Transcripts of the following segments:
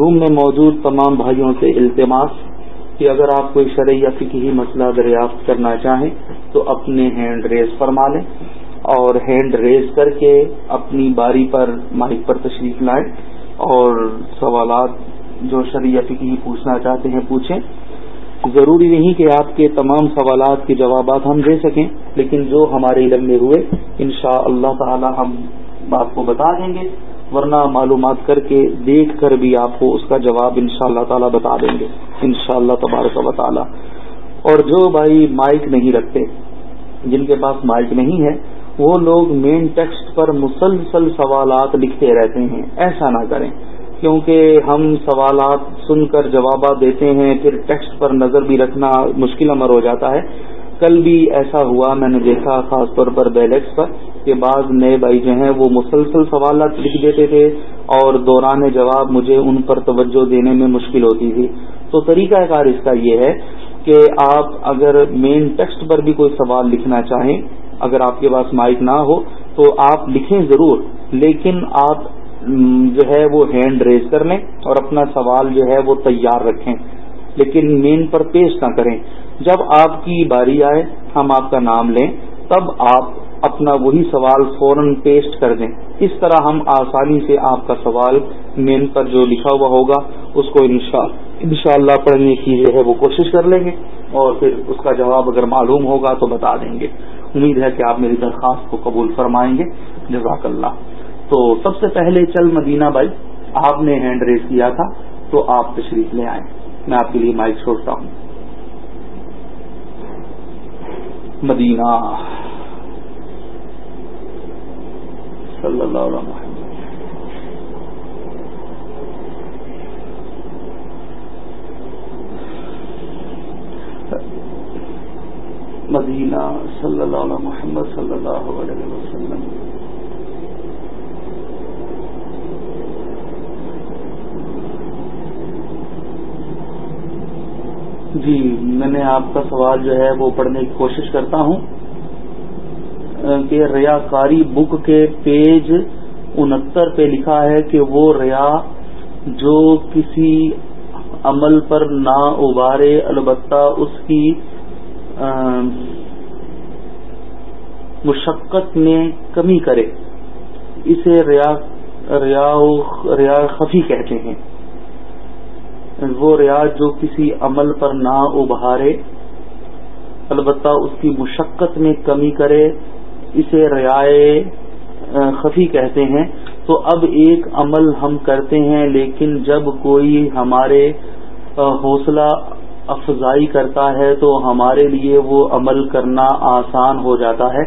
روم میں موجود تمام بھائیوں سے التماس کہ اگر آپ کوئی شرعی یا فکی مسئلہ دریافت کرنا چاہیں تو اپنے ہینڈ ریز فرما لیں اور ہینڈ ریز کر کے اپنی باری پر مائک پر تشریف لائیں اور سوالات جو شرعی یا فکی پوچھنا چاہتے ہیں پوچھیں۔ ضروری نہیں کہ آپ کے تمام سوالات کے جوابات ہم دے سکیں، لیکن جو ہمارے علم میں ہوئے ان شاء اللہ تعالی ہم آپ کو بتا دیں گے۔ ورنہ معلومات کر کے دیکھ کر بھی آپ کو اس کا جواب ان شاء اللہ تعالیٰ بتا دیں گے۔ ان شاء اللہ تبارک و تعالیٰ۔ اور جو بھائی مائک نہیں رکھتے، جن کے پاس مائک نہیں ہے، وہ لوگ مین ٹیکسٹ پر مسلسل سوالات لکھتے رہتے ہیں۔ ایسا نہ کریں، کیونکہ ہم سوالات سن کر جوابات دیتے ہیں، پھر ٹیکسٹ پر نظر بھی رکھنا مشکل امر ہو جاتا ہے۔ کل بھی ایسا ہوا، میں نے دیکھا خاص طور پر بیلیکس پر کہ بعض نئے بھائی جو ہیں وہ مسلسل سوالات لکھ دیتے تھے اور دوران جواب مجھے ان پر توجہ دینے میں مشکل ہوتی تھی۔ تو طریقہ کار اس کا یہ ہے کہ آپ اگر مین ٹیکسٹ پر بھی کوئی سوال لکھنا چاہیں، اگر آپ کے پاس مائک نہ ہو، تو آپ لکھیں ضرور، لیکن آپ جو ہے وہ ہینڈ ریز کر لیں اور اپنا سوال جو ہے وہ تیار رکھیں۔ لیکن مین پر پیش نہ کریں۔ جب آپ کی باری آئے، ہم آپ کا نام لیں، تب آپ اپنا وہی سوال فوراً پیسٹ کر دیں۔ اس طرح ہم آسانی سے آپ کا سوال مین پر جو لکھا ہوا ہوگا، اس کو انشاء اللہ پڑھنے کی جو ہے وہ کوشش کر لیں گے، اور پھر اس کا جواب اگر معلوم ہوگا تو بتا دیں گے۔ امید ہے کہ آپ میری درخواست کو قبول فرمائیں گے۔ جزاک اللہ۔ تو سب سے پہلے چل مدینہ بھائی، آپ نے ہینڈ ریز کیا تھا، تو آپ تشریف لے آئیں۔ میں آپ کے لیے مائک چھوڑتا ہوں۔ مدینہ۔ صلی اللہ علیہ وسلم۔ مدینہ صلی اللہ علیہ محمد صلی اللہ علیہ وسلم۔ جی میں نے آپ کا سوال جو ہے وہ پڑھنے کی کوشش کرتا ہوں کہ ریا کاری بک کے پیج انہتر پہ لکھا ہے کہ وہ ریا جو کسی عمل پر نہ ابارے البتہ اس کی مشقت میں کمی کرے، اسے ریا ریا خفی کہتے ہیں۔ وہ ریا جو کسی عمل پر نہ ابھارے، البتہ اس کی مشقت میں کمی کرے، اسے ریائے خفی کہتے ہیں۔ تو اب ایک عمل ہم کرتے ہیں، لیکن جب کوئی ہمارے حوصلہ افزائی کرتا ہے، تو ہمارے لیے وہ عمل کرنا آسان ہو جاتا ہے۔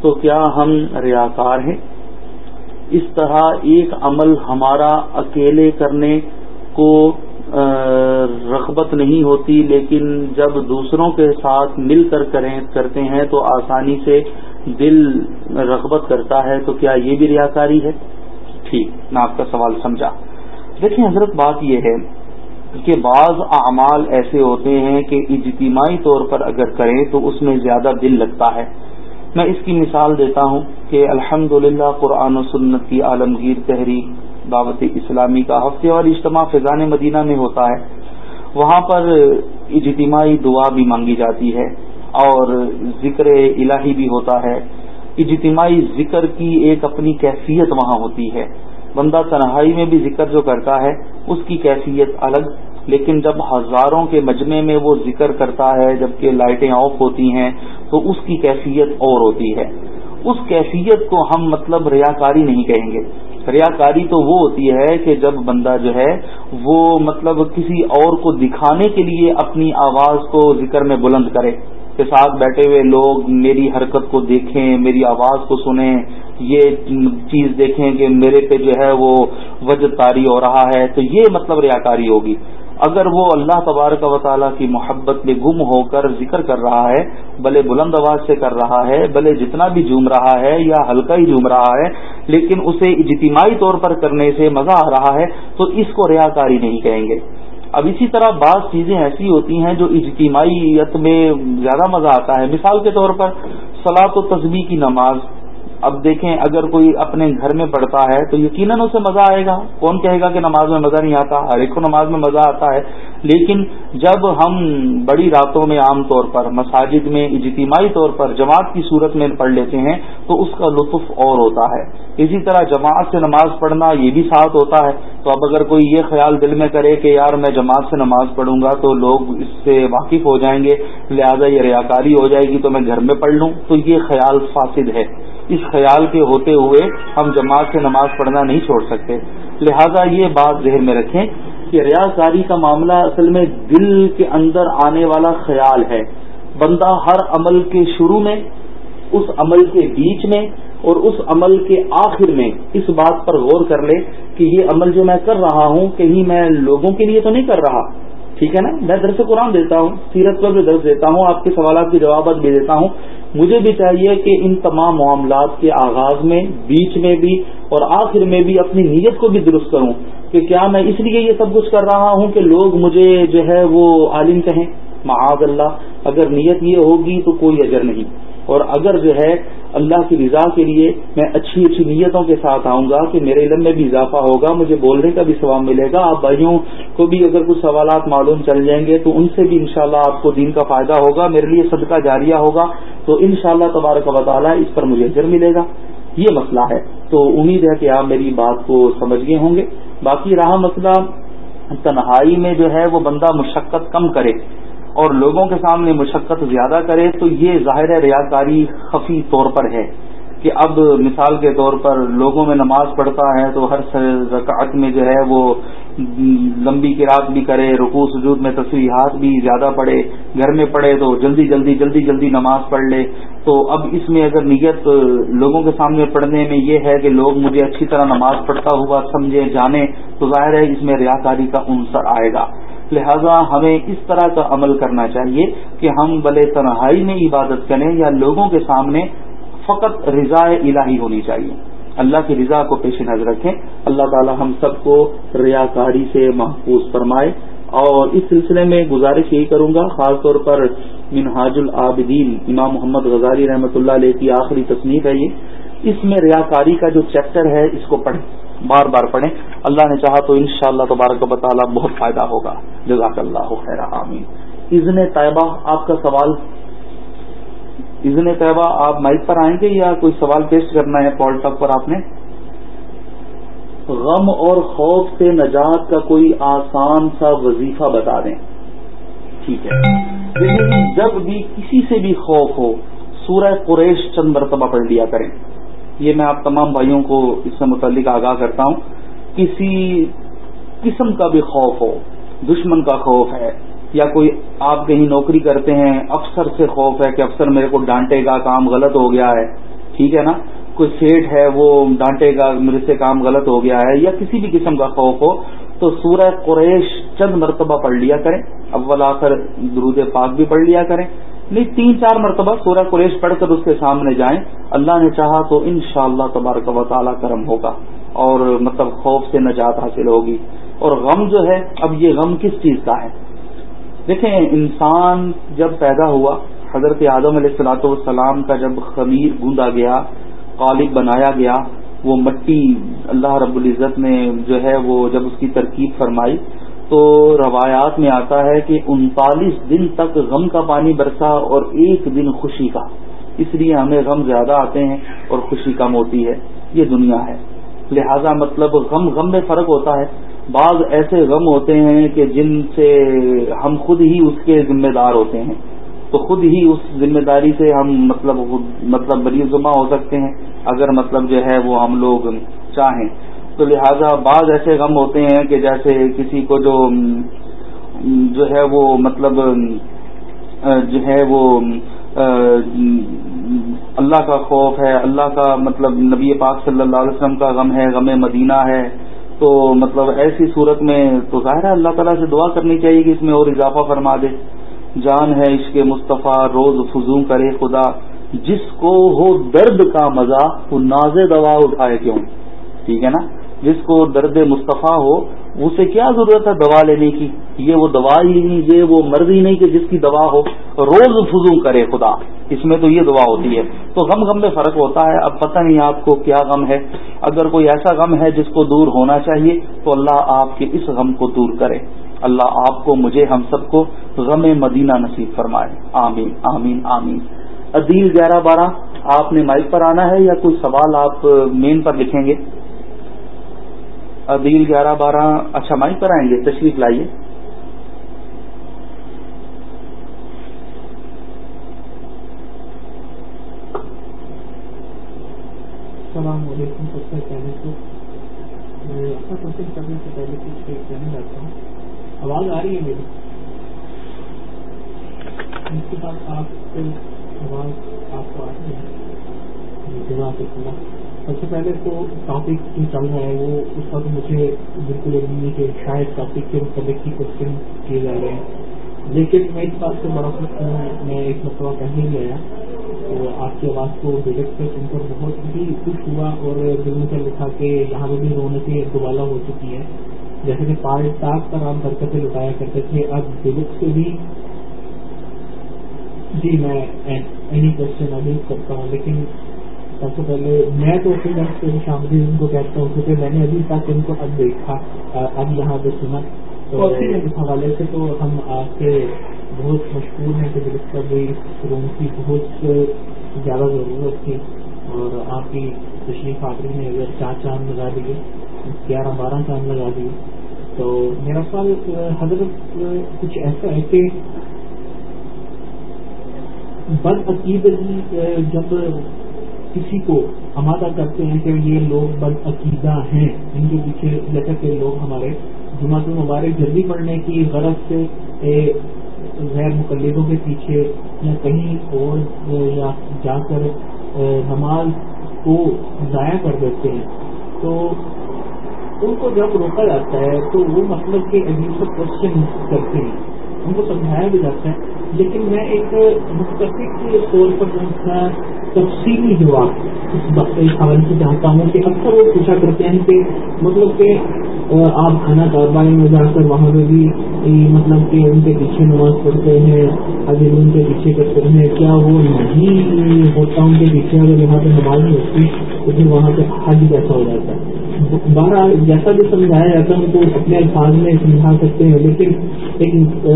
تو کیا ہم ریاکار ہیں؟ اس طرح ایک عمل ہمارا اکیلے کرنے کو رغبت نہیں ہوتی، لیکن جب دوسروں کے ساتھ مل کر کرتے ہیں تو آسانی سے دل رغبت کرتا ہے، تو کیا یہ بھی ریاکاری ہے؟ ٹھیک، میں آپ کا سوال سمجھا۔ دیکھیں، حضرت، بات یہ ہے کہ بعض اعمال ایسے ہوتے ہیں کہ اجتماعی طور پر اگر کریں تو اس میں زیادہ دل لگتا ہے۔ میں اس کی مثال دیتا ہوں کہ الحمد قرآن و سنت کی عالمگیر تحریک دعوت اسلامی کا ہفتے اور اجتماع فضان مدینہ میں ہوتا ہے۔ وہاں پر اجتماعی دعا بھی مانگی جاتی ہے اور ذکر الہی بھی ہوتا ہے۔ اجتماعی ذکر کی ایک اپنی کیفیت وہاں ہوتی ہے۔ بندہ تنہائی میں بھی ذکر جو کرتا ہے، اس کی کیفیت الگ، لیکن جب ہزاروں کے مجمع میں وہ ذکر کرتا ہے، جبکہ لائٹیں آف ہوتی ہیں، تو اس کی کیفیت اور ہوتی ہے۔ اس کیفیت کو ہم مطلب ریاکاری نہیں کہیں گے۔ ریاکاری تو وہ ہوتی ہے کہ جب بندہ جو ہے وہ مطلب کسی اور کو دکھانے کے لیے اپنی آواز کو ذکر میں بلند کرے کے ساتھ بیٹھے ہوئے لوگ میری حرکت کو دیکھیں، میری آواز کو سنیں، یہ چیز دیکھیں کہ میرے پہ جو ہے وہ وجد تاری ہو رہا ہے، تو یہ مطلب ریاکاری ہوگی۔ اگر وہ اللہ تبارک و تعالیٰ کی محبت میں گم ہو کر ذکر کر رہا ہے، بھلے بلند آواز سے کر رہا ہے، بھلے جتنا بھی جھوم رہا ہے یا ہلکا ہی جھوم رہا ہے لیکن اسے اجتماعی طور پر کرنے سے مزہ آ رہا ہے، تو اس کو ریاکاری نہیں کہیں گے۔ اب اسی طرح بعض چیزیں ایسی ہوتی ہیں جو اجتماعیت میں زیادہ مزہ آتا ہے۔ مثال کے طور پر سلاط و تصبی کی نماز۔ اب دیکھیں، اگر کوئی اپنے گھر میں پڑھتا ہے تو یقیناً اسے مزہ آئے گا۔ کون کہے گا کہ نماز میں مزہ نہیں آتا؟ ہر ایک کو نماز میں مزہ آتا ہے۔ لیکن جب ہم بڑی راتوں میں عام طور پر مساجد میں، اجتماعی طور پر جماعت کی صورت میں پڑھ لیتے ہیں، تو اس کا لطف اور ہوتا ہے۔ اسی طرح جماعت سے نماز پڑھنا یہ بھی ساتھ ہوتا ہے۔ تو اب اگر کوئی یہ خیال دل میں کرے کہ یار میں جماعت سے نماز پڑھوں گا تو لوگ اس سے واقف ہو جائیں گے، لہذا یہ ریاکاری ہو جائے گی تو میں گھر میں پڑھ لوں۔ تو یہ خیال فاسد ہے۔ اس خیال کے ہوتے ہوئے ہم جماعت سے نماز پڑھنا نہیں چھوڑ سکتے۔ لہذا یہ بات ذہن میں رکھیں کہ ریاضاری کا معاملہ اصل میں دل کے اندر آنے والا خیال ہے۔ بندہ ہر عمل کے شروع میں، اس عمل کے بیچ میں اور اس عمل کے آخر میں اس بات پر غور کر لے کہ یہ عمل جو میں کر رہا ہوں، کہیں میں لوگوں کے لیے تو نہیں کر رہا۔ ٹھیک ہے نا؟ میں درس قرآن دیتا ہوں، سیرت پر بھی درس دیتا ہوں، آپ کے سوالات کے جوابات بھی دیتا ہوں۔ مجھے بھی چاہیے کہ ان تمام معاملات کے آغاز میں، بیچ میں بھی اور آخر میں بھی اپنی نیت کو بھی درست کروں۔ کہ کیا میں اس لیے یہ سب کچھ کر رہا ہوں کہ لوگ مجھے جو ہے وہ عالم کہیں؟ معاذ اللہ، اگر نیت یہ ہوگی تو کوئی اجر نہیں۔ اور اگر جو ہے اللہ کی رضا کے لیے میں اچھی اچھی نیتوں کے ساتھ آؤں گا کہ میرے علم میں بھی اضافہ ہوگا، مجھے بولنے کا بھی ثواب ملے گا، آپ بھائیوں کو بھی اگر کچھ سوالات معلوم چل جائیں گے تو ان سے بھی انشاءاللہ شاء آپ کو دین کا فائدہ ہوگا، میرے لیے صدقہ جاریہ ہوگا۔ تو انشاءاللہ شاء اللہ تبارک و تعالیٰ اس پر مجھے اجر ملے گا۔ یہ مسئلہ ہے۔ تو امید ہے کہ آپ میری بات کو سمجھ گئے ہوں گے۔ باقی رہا مسئلہ تنہائی میں جو ہے وہ بندہ مشقت کم کرے اور لوگوں کے سامنے مشقت زیادہ کرے تو یہ ظاہر ریاکاری خفی طور پر ہے کہ اب مثال کے طور پر لوگوں میں نماز پڑھتا ہے تو ہر رکعت میں جو ہے وہ لمبی کراط بھی کرے، رکوع، سجود میں تصویرات بھی زیادہ پڑھے، گھر میں پڑھے تو جلدی جلدی جلدی جلدی نماز پڑھ لے۔ تو اب اس میں اگر نیت لوگوں کے سامنے پڑھنے میں یہ ہے کہ لوگ مجھے اچھی طرح نماز پڑھتا ہوا سمجھے، جانے، تو ظاہر ہے اس میں ریاکاری کا عنصر آئے گا۔ لہذا ہمیں اس طرح کا عمل کرنا چاہیے کہ ہم بلے تنہائی میں عبادت کریں یا لوگوں کے سامنے فقط رضاء الہی ہونی چاہیے۔ اللہ کی رضا کو پیش نظر رکھیں۔ اللہ تعالی ہم سب کو ریاکاری سے محفوظ فرمائے۔ اور اس سلسلے میں گزارش یہی کروں گا، خاص طور پر منہاج العابدین، امام محمد غزالی رحمۃ اللہ علیہ کی آخری تصنیف ہے یہ۔ اس میں ریاکاری کا جو چیپٹر ہے، اس کو پڑھیں۔ بار بار پڑھیں۔ اللہ نے چاہا تو ان شاء اللہ تبارک و تعالیٰ بہت فائدہ ہوگا۔ جزاک اللہ خیر، آمین۔ اذن طیبہ، آپ کا سوال اذن طیبہ آپ مائک پر آئیں گے یا کوئی سوال پیش کرنا ہے پال ٹاک پر آپ نے؟ غم اور خوف سے نجات کا کوئی آسان سا وظیفہ بتا دیں۔ ٹھیک ہے۔ جب بھی کسی سے بھی خوف ہو، سورہ قریش چند مرتبہ پڑھ لیا کریں۔ یہ میں آپ تمام بھائیوں کو اس سے متعلق آگاہ کرتا ہوں۔ کسی قسم کا بھی خوف ہو، دشمن کا خوف ہے یا کوئی آپ کہیں نوکری کرتے ہیں افسر سے خوف ہے کہ افسر میرے کو ڈانٹے گا، کام غلط ہو گیا ہے۔ ٹھیک ہے نا؟ کوئی سیٹ ہے، وہ ڈانٹے گا، میرے سے کام غلط ہو گیا ہے یا کسی بھی قسم کا خوف ہو، تو سورہ قریش چند مرتبہ پڑھ لیا کریں۔ اول آ کر درود پاک بھی پڑھ لیا کریں۔ نہیں، تین چار مرتبہ سورہ قریش پڑھ کر اس کے سامنے جائیں۔ اللہ نے چاہا تو ان شاء اللہ تبارک و تعالیٰ کرم ہوگا اور مطلب خوف سے نجات حاصل ہوگی۔ اور غم جو ہے، اب یہ غم کس چیز کا ہے؟ دیکھیں، انسان جب پیدا ہوا، حضرت آدم علیہ السلاۃ والسلام کا جب خمیر گوندا گیا، قالب بنایا گیا، وہ مٹی اللہ رب العزت نے جو ہے وہ جب اس کی ترکیب فرمائی، تو روایات میں آتا ہے کہ انتالیس دن تک غم کا پانی برسا اور ایک دن خوشی کا۔ اس لیے ہمیں غم زیادہ آتے ہیں اور خوشی کم ہوتی ہے۔ یہ دنیا ہے۔ لہذا مطلب غم غم میں فرق ہوتا ہے۔ بعض ایسے غم ہوتے ہیں کہ جن سے ہم خود ہی اس کے ذمہ دار ہوتے ہیں۔ تو خود ہی اس ذمہ داری سے ہم مطلب مطلب بری ذمہ ہو سکتے ہیں، اگر مطلب جو ہے وہ ہم لوگ چاہیں۔ تو لہذا بعض ایسے غم ہوتے ہیں کہ جیسے کسی کو جو جو ہے وہ مطلب جو ہے وہ، اللہ کا خوف ہے، اللہ کا مطلب نبی پاک صلی اللہ علیہ وسلم کا غم ہے، غم مدینہ ہے۔ تو مطلب ایسی صورت میں تو ظاہر ہے اللہ تعالیٰ سے دعا کرنی چاہیے کہ اس میں اور اضافہ فرما دے۔ جان ہے عشق مصطفیٰ، روز فضو کرے خدا۔ جس کو ہو درد کا مزہ وہ ناز دوا اٹھائے کیوں؟ ٹھیک ہے نا؟ جس کو درد مصطفیٰ ہو اسے کیا ضرورت ہے دوا لینے کی؟ یہ وہ دوا ہی نہیں، یہ وہ مرض ہی نہیں کہ جس کی دوا ہو۔ روز فضو کرے خدا۔ اس میں تو یہ دعا ہوتی ہے۔ تو غم غم میں فرق ہوتا ہے۔ اب پتہ نہیں آپ کو کیا غم ہے۔ اگر کوئی ایسا غم ہے جس کو دور ہونا چاہیے، تو اللہ آپ کے اس غم کو دور کرے۔ اللہ آپ کو، مجھے، ہم سب کو غم مدینہ نصیب فرمائے۔ آمین آمین آمین۔ عدیل گیارہ بارہ، آپ نے مائک پر آنا ہے یا کوئی سوال آپ مین پر لکھیں گے؟ عدیل گیارہ بارہ اچھا مائک پر آئیں گے، تشریف لائیے۔ السلام علیکم، سب سے پہلے تو میں اپنا کوشچن کرنے سے پہلے کچھ کہنا چاہتا ہوں۔ آواز آ رہی ہے میری؟ اس کے بعد آپ آواز آپ کو آ رہی ہے جی، جزاک اللہ سب سے پہلے تو ٹاپک جو چل رہا ہے وہ اس کا تو مجھے بالکل علم نہیں کہ شاید ٹاپک کے متعلق ہی کوشچن کیے جا رہے ہیں۔ لیکن میں اس بات سے بڑا خوش ہوں، میں ایک مرتبہ کہنے بھی آیا تو آپ کی آواز کو ڈائریکٹ سے سن کر بہت ہی خوش ہوا اور دل میں لکھا کہ یہاں پہ بھی رونے کی دوبالا ہو چکی ہے جیسے کہ پال ٹاک پر آپ برکتیں لٹایا کرتے تھے، اب ڈیلکس سے بھی جی میں اینی کوشچن ابھی کرتا ہوں، لیکن سب سے پہلے میں تو اپنی طرف سے شام ان کو کہتا ہوں کیونکہ میں نے ابھی تک ان کو اب دیکھا۔ اب یہاں پہ سنا۔ تو اس حوالے سے تو ہم آپ کے بہت مشہور ہیں کہ کا بھی روم کی بہت زیادہ ضرورت تھی اور آپ کی تشریف آخری نے اگر چار چاند لگا دیے گیارہ بارہ چاند لگا دیے۔ تو میرا خیال حضرت کچھ ایسا ہے کہ بد عقید جب کسی کو آمادہ کرتے ہیں کہ یہ لوگ بد عقیدہ ہیں، ان کے پیچھے جیسا کہ لوگ ہمارے جماعت مبارک، جلدی پڑھنے کی غرض سے غیر مقلدوں کے پیچھے یا کہیں اور، یا جا کر نماز کو ضائع کر دیتے ہیں۔ تو ان کو جب روکا جاتا ہے تو وہ مطلب کہ عجیب سے کوشچن کرتے ہیں۔ ان کو سمجھایا بھی جاتا ہے لیکن میں ایک مستقل طور پر تفصیلی جواب اس حوالے سے چاہتا ہوں کہ اکثر وہ پوچھا کرتے ہیں کہ مطلب کہ آپ کھانا کاروبار میں جا کر وہاں پہ بھی مطلب کہ ان کے پیچھے نماز پڑھتے ہیں، اگر ان کے پیچھے کرتے ہیں، کیا وہ نہیں ہوتا؟ ان کے پیچھے اگر یہاں پہ نماز نہیں ہوتی، تو پھر وہاں پہ حج کیسا ہو جاتا؟ ہے بارہ جیسا بھی سمجھایا جاتا ہے ان کو اپنے الفاظ میں سمجھا سکتے ہیں، لیکن ایک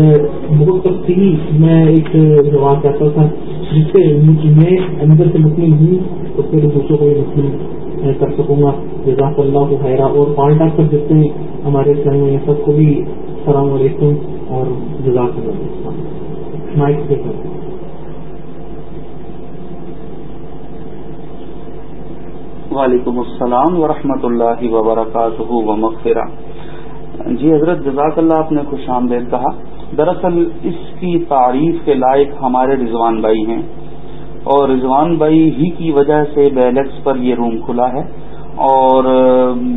بہت تفصیلی میں ایک جواب چاہتا تھا، جس سے میں اندر سے مسلم ہوں تو پھر دوسروں کو بھی مسلم کر سکوں گا۔ جزاک اللہ کو خیرہ۔ اور پالٹا کر دیتے ہیں ہمارے میں، سب کو بھی السلام علیکم اور جزاک اللہ مائک سے وعلیکم السلام ورحمۃ اللہ وبرکاتہ و مغفرہ جی حضرت، جزاک اللہ آپ نے خوش آمدید کہا، دراصل اس کی تعریف کے لائق ہمارے رضوان بھائی ہیں۔ اور رضوان بھائی ہی کی وجہ سے بیلیکس پر یہ روم کھلا ہے۔ اور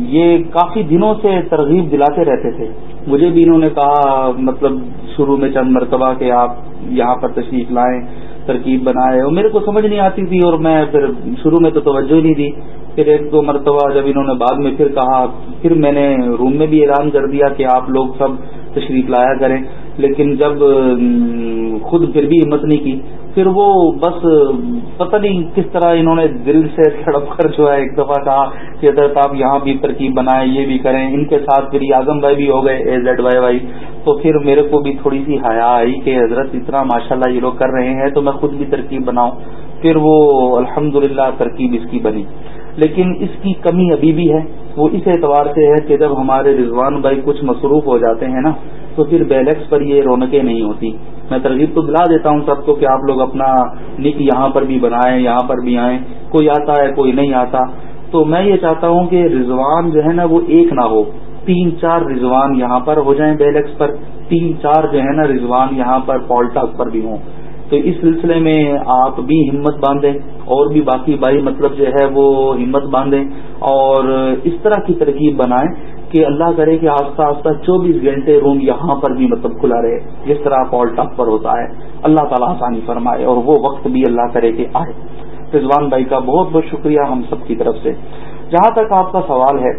یہ کافی دنوں سے ترغیب دلاتے رہتے تھے۔ مجھے بھی انہوں نے کہا مطلب شروع میں چند مرتبہ کہ آپ یہاں پر تشریف لائیں۔ ترکیب بنائے اور میرے کو سمجھ نہیں آتی تھی اور میں پھر شروع میں تو توجہ نہیں دی۔ پھر ایک دو مرتبہ جب انہوں نے بعد میں پھر کہا، پھر میں نے روم میں بھی اعلان کر دیا کہ آپ لوگ سب تشریف لایا کریں۔ لیکن جب خود پھر بھی ہمت نہیں کی پھر وہ بس پتہ نہیں کس طرح انہوں نے دل سے سڑپ کر جو ہے ایک دفعہ کہا کہ حضرت آپ یہاں بھی ترکیب بنائیں، یہ بھی کریں۔ ان کے ساتھ پھر اعظم بھائی بھی ہو گئے، اے زیڈ وائی وائی۔ تو پھر میرے کو بھی تھوڑی سی حیا آئی کہ حضرت اتنا ماشاء اللہ یہ لوگ کر رہے ہیں، تو میں خود بھی ترکیب بناؤں۔ پھر وہ الحمد ترکیب اس کی بنی۔ لیکن اس کی کمی ابھی بھی ہے۔ وہ اس اعتبار سے ہے کہ جب ہمارے رضوان بھائی کچھ مصروف ہو جاتے ہیں نا، تو پھر بیلیکس پر یہ رونقیں نہیں ہوتی۔ میں ترغیب تو دلا دیتا ہوں سب کو کہ آپ لوگ اپنا نک یہاں پر بھی بنائیں، یہاں پر بھی آئیں۔ کوئی آتا ہے، کوئی نہیں آتا۔ تو میں یہ چاہتا ہوں کہ رضوان جو ہے نا وہ ایک نہ ہو۔ تین چار رضوان یہاں پر ہو جائیں بیلیکس پر۔ تین چار جو ہے نا رضوان یہاں پر پالٹاس پر بھی ہوں۔ تو اس سلسلے میں آپ بھی ہمت باندھیں اور بھی باقی بھائی مطلب جو ہے وہ ہمت باندھیں اور اس طرح کی ترکیب بنائیں۔ کہ اللہ کرے کہ آستہ آستہ چوبیس گھنٹے روم یہاں پر بھی مطلب کھلا رہے، جس طرح پال ٹاپ پر ہوتا ہے۔ اللہ تعالیٰ آسانی فرمائے اور وہ وقت بھی اللہ کرے کہ آئے۔ رضوان بھائی کا بہت بہت شکریہ ہم سب کی طرف سے۔ جہاں تک آپ کا سوال ہے،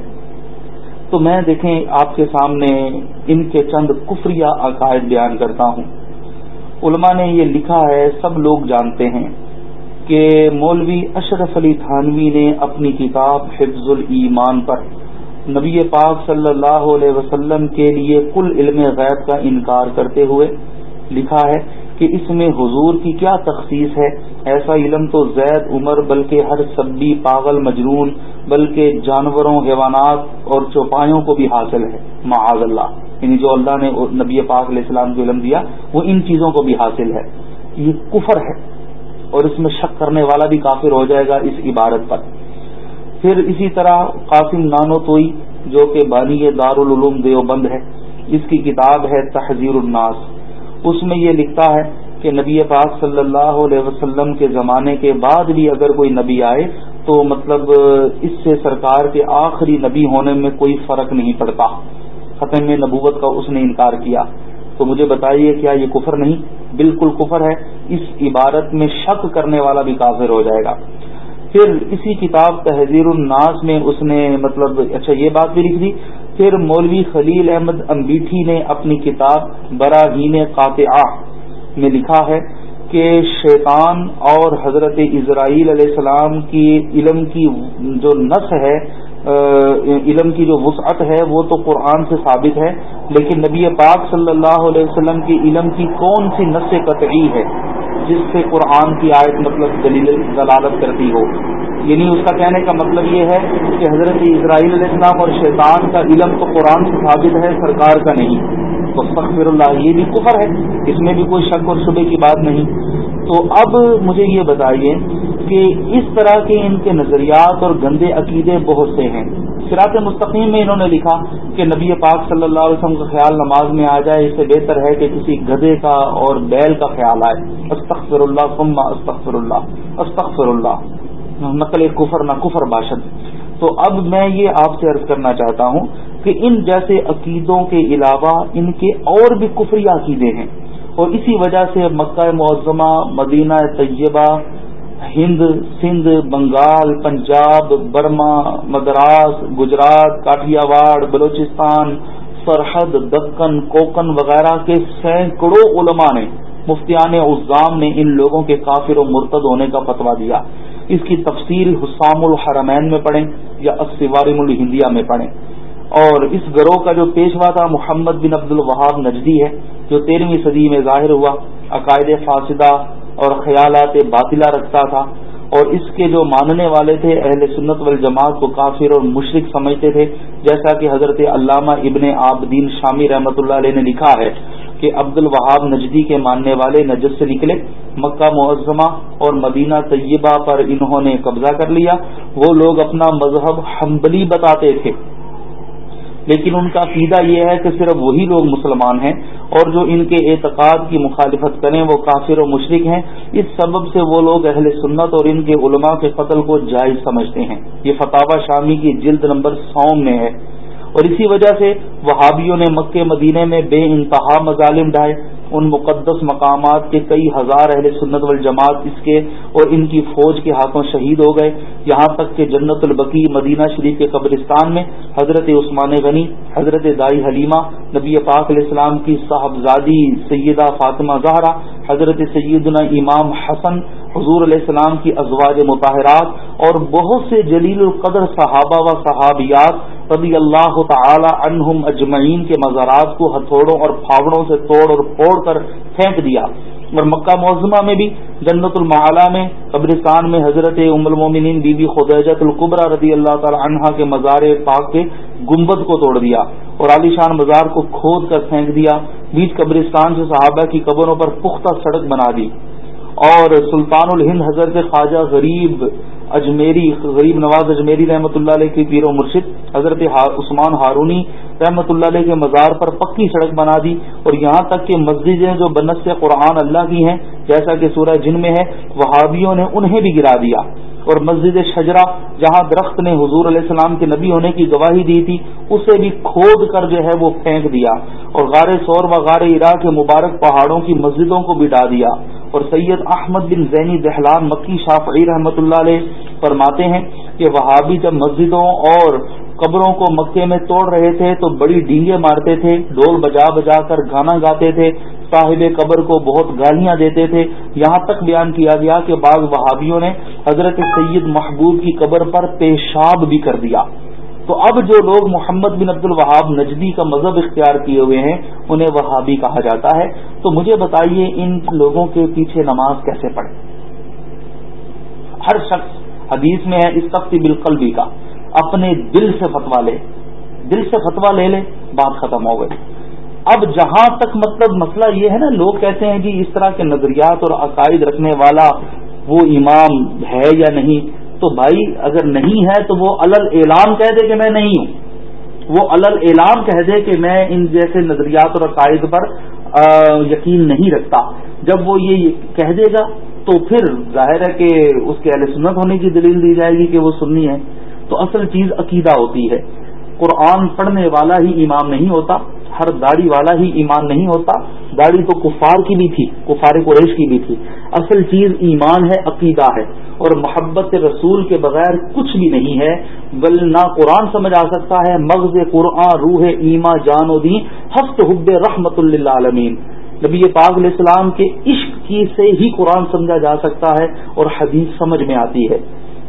تو میں دیکھیں آپ کے سامنے ان کے چند کفریہ عقائد بیان کرتا ہوں۔ علماء نے یہ لکھا ہے، سب لوگ جانتے ہیں کہ مولوی اشرف علی تھانوی نے اپنی کتاب حفظ الایمان پر نبی پاک صلی اللہ علیہ وسلم کے لیے کل علم غیب کا انکار کرتے ہوئے لکھا ہے کہ اس میں حضور کی کیا تخصیص ہے؟ ایسا علم تو زید عمر بلکہ ہر سبی پاگل مجرون بلکہ جانوروں، حیوانات اور چوپایوں کو بھی حاصل ہے۔ معاذ اللہ۔ یعنی جو اللہ نے نبی پاک علیہ السلام کو علم دیا، وہ ان چیزوں کو بھی حاصل ہے۔ یہ کفر ہے اور اس میں شک کرنے والا بھی کافر ہو جائے گا اس عبارت پر۔ پھر اسی طرح قاسم نانو توئی، جو کہ بانی دارالعلوم دیوبند ہے، اس کی کتاب ہے تحزیر الناس۔ اس میں یہ لکھتا ہے کہ نبی پاک صلی اللہ علیہ وسلم کے زمانے کے بعد بھی اگر کوئی نبی آئے، تو مطلب اس سے سرکار کے آخری نبی ہونے میں کوئی فرق نہیں پڑتا۔ ختم نبوت کا اس نے انکار کیا۔ تو مجھے بتائیے، کیا یہ کفر نہیں؟ بالکل کفر ہے۔ اس عبارت میں شک کرنے والا بھی کافر ہو جائے گا۔ پھر اسی کتاب تحزیر الناس میں اس نے مطلب اچھا یہ بات بھی لکھ دی، پھر مولوی خلیل احمد امبیٹھی نے اپنی کتاب براہین قاطعہ میں لکھا ہے کہ شیطان اور حضرت اسرائیل علیہ السلام کی علم کی جو نس ہے علم کی جو وسعت ہے، وہ تو قرآن سے ثابت ہے، لیکن نبی پاک صلی اللہ علیہ وسلم کی علم کی کون سی نس قطعی ہے؟ جس سے قرآن کی آیت مطلب دلیل ضلالت کرتی ہو۔ یعنی اس کا کہنے کا مطلب یہ ہے کہ حضرت اسرائیل علیہ السلام اور شیطان کا علم تو قرآن سے ثابت ہے، سرکار کا نہیں۔ تو فخر اللہ، یہ بھی کفر ہے، اس میں بھی کوئی شک اور شبے کی بات نہیں۔ تو اب مجھے یہ بتائیے کہ اس طرح کے ان کے نظریات اور گندے عقیدے بہت سے ہیں۔ سراط مستقیم میں انہوں نے لکھا کہ نبی پاک صلی اللہ علیہ وسلم کا خیال نماز میں آ جائے، اس سے بہتر ہے کہ کسی گدے کا اور بیل کا خیال آئے۔ استخر اللہ استخر اللہ استخر اللہ نقل کفر نہ کفر باشد۔ تو اب میں یہ آپ سے عرض کرنا چاہتا ہوں کہ ان جیسے عقیدوں کے علاوہ ان کے اور بھی کفری عقیدے ہیں۔ اور اسی وجہ سے مکہ معظمہ، مدینہ طیبہ ہند، سندھ، بنگال، پنجاب، برما، مدراس، گجرات کاٹیا واڑ بلوچستان، سرحد، دکن، کوکن وغیرہ کے سینکڑوں علماء نے، مفتیان عزام نے ان لوگوں کے کافر و مرتد ہونے کا فتوا دیا۔ اس کی تفصیل حسام الحرمین میں پڑھیں یا اسوارم الہندیہ میں پڑھیں۔ اور اس گروہ کا جو پیشوا تھا، محمد بن عبد الوہاب نجدی ہے، جو تیرہویں صدی میں ظاہر ہوا، عقائد فاصدہ اور خیالات باطلا رکھتا تھا اور اس کے جو ماننے والے تھے اہل سنت والجماعت کو کافر اور مشرق سمجھتے تھے، جیسا کہ حضرت علامہ ابن عابدین شامی رحمۃ اللہ علیہ نے لکھا ہے کہ عبد الوہاب نجدی کے ماننے والے نجد سے نکلے، مکہ معظمہ اور مدینہ طیبہ پر انہوں نے قبضہ کر لیا۔ وہ لوگ اپنا مذہب حنبلی بتاتے تھے۔ لیکن ان کا عقیدہ یہ ہے کہ صرف وہی لوگ مسلمان ہیں اور جو ان کے اعتقاد کی مخالفت کریں وہ کافر و مشرق ہیں۔ اس سبب سے وہ لوگ اہل سنت اور ان کے علماء کے قتل کو جائز سمجھتے ہیں۔ یہ فتح شامی کی جلد نمبر سوم میں ہے۔ اور اسی وجہ سے وہابیوں نے مکہ مدینے میں بے انتہا مظالم ڈھائے، ان مقدس مقامات کے کئی ہزار اہل سنت والجماعت اس کے اور ان کی فوج کے ہاتھوں شہید ہو گئے۔ یہاں تک کہ جنت البقی مدینہ شریف کے قبرستان میں حضرت عثمان غنی، حضرت دائی حلیمہ، نبی پاک علیہ السلام کی صاحبزادی سیدہ فاطمہ زہرا، حضرت سیدنا امام حسن حضور علیہ السلام کی ازواج مطاہرات اور بہت سے جلیل القدر صحابہ و صحابیات رضی اللہ تعالی عنہم اجمعین کے مزارات کو ہتھوڑوں اور پھاوڑوں سے توڑ اور پھوڑ کر پھینک دیا۔ اور مکہ معظمہ میں بھی، جنت المعلا میں، قبرستان میں حضرت ام المومنین بی بی خدیجت القبرہ رضی اللہ تعالی عنہا کے مزار پاک کے گنبد کو توڑ دیا اور علی شان مزار کو کھود کر پھینک دیا۔ بیچ قبرستان سے صحابہ کی قبروں پر پختہ سڑک بنا دی۔ اور سلطان الہند حضرت خواجہ غریب اجمیری، غریب نواز اجمیری رحمۃ اللہ علیہ کی پیر و مرشد، حضرت عثمان ہارونی رحمۃ اللہ علیہ کے مزار پر پکی سڑک بنا دی اور یہاں تک کہ مسجدیں جو بنت سے قرآن اللہ کی ہیں، جیسا کہ سورہ جن میں ہے، وہابیوں نے انہیں بھی گرا دیا۔ اور مسجد شجرا جہاں درخت نے حضور علیہ السلام کے نبی ہونے کی گواہی دی تھی، اسے بھی کھود کر جو ہے وہ پھینک دیا اور غار سور و غار عرا کے مبارک پہاڑوں کی مسجدوں کو بھی دیا۔ اور سید احمد بن زینی دہلان مکی شافعی رحمۃ اللہ علیہ فرماتے ہیں کہ وہابی جب مسجدوں اور قبروں کو مکے میں توڑ رہے تھے تو بڑی ڈینگے مارتے تھے ڈول بجا بجا کر گانا گاتے تھے، صاحب قبر کو بہت گالیاں دیتے تھے۔ یہاں تک بیان کیا گیا کہ بعض وہابیوں نے حضرت سید محبوب کی قبر پر پیشاب بھی کر دیا۔ تو اب جو لوگ محمد بن عبد الوہاب نجدی کا مذہب اختیار کیے ہوئے ہیں، انہیں وہابی کہا جاتا ہے۔ تو مجھے بتائیے، ان لوگوں کے پیچھے نماز کیسے پڑھے ہر شخص حدیث میں ہے، اس تختی بالقلبی کا۔ اپنے دل سے فتوا لے۔ دل سے فتوا لے لے، بات ختم ہو گئی۔ اب جہاں تک مطلب مسئلہ یہ ہے نا، لوگ کہتے ہیں کہ اس طرح کے نظریات اور عقائد رکھنے والا وہ امام ہے یا نہیں؟ تو بھائی اگر نہیں ہے تو وہ الل اعلان کہہ دے کہ میں نہیں ہوں۔ وہ الل اعلان کہہ دے کہ میں ان جیسے نظریات اور عقائد پر یقین نہیں رکھتا۔ جب وہ یہ کہہ دے گا تو پھر ظاہر ہے کہ اس کے اہل سنت ہونے کی دلیل دی جائے گی کہ وہ سننی ہے۔ تو اصل چیز عقیدہ ہوتی ہے۔ قرآن پڑھنے والا ہی امام نہیں ہوتا۔ ہر داڑھی والا ہی ایمان نہیں ہوتا۔ داڑھی تو کفار کی بھی تھی، کفار قریش کی بھی تھی۔ اصل چیز ایمان ہے، عقیدہ ہے۔ اور محبت رسول کے بغیر کچھ بھی نہیں ہے۔ بل نہ قرآن سمجھ آ سکتا ہے، مغز قرآن، روح ایما، جان و دین۔ ہفت حب رحمت اللہ عالمین نبی پاک علیہ السلام کے عشق کی سے ہی قرآن سمجھا جا سکتا ہے اور حدیث سمجھ میں آتی ہے۔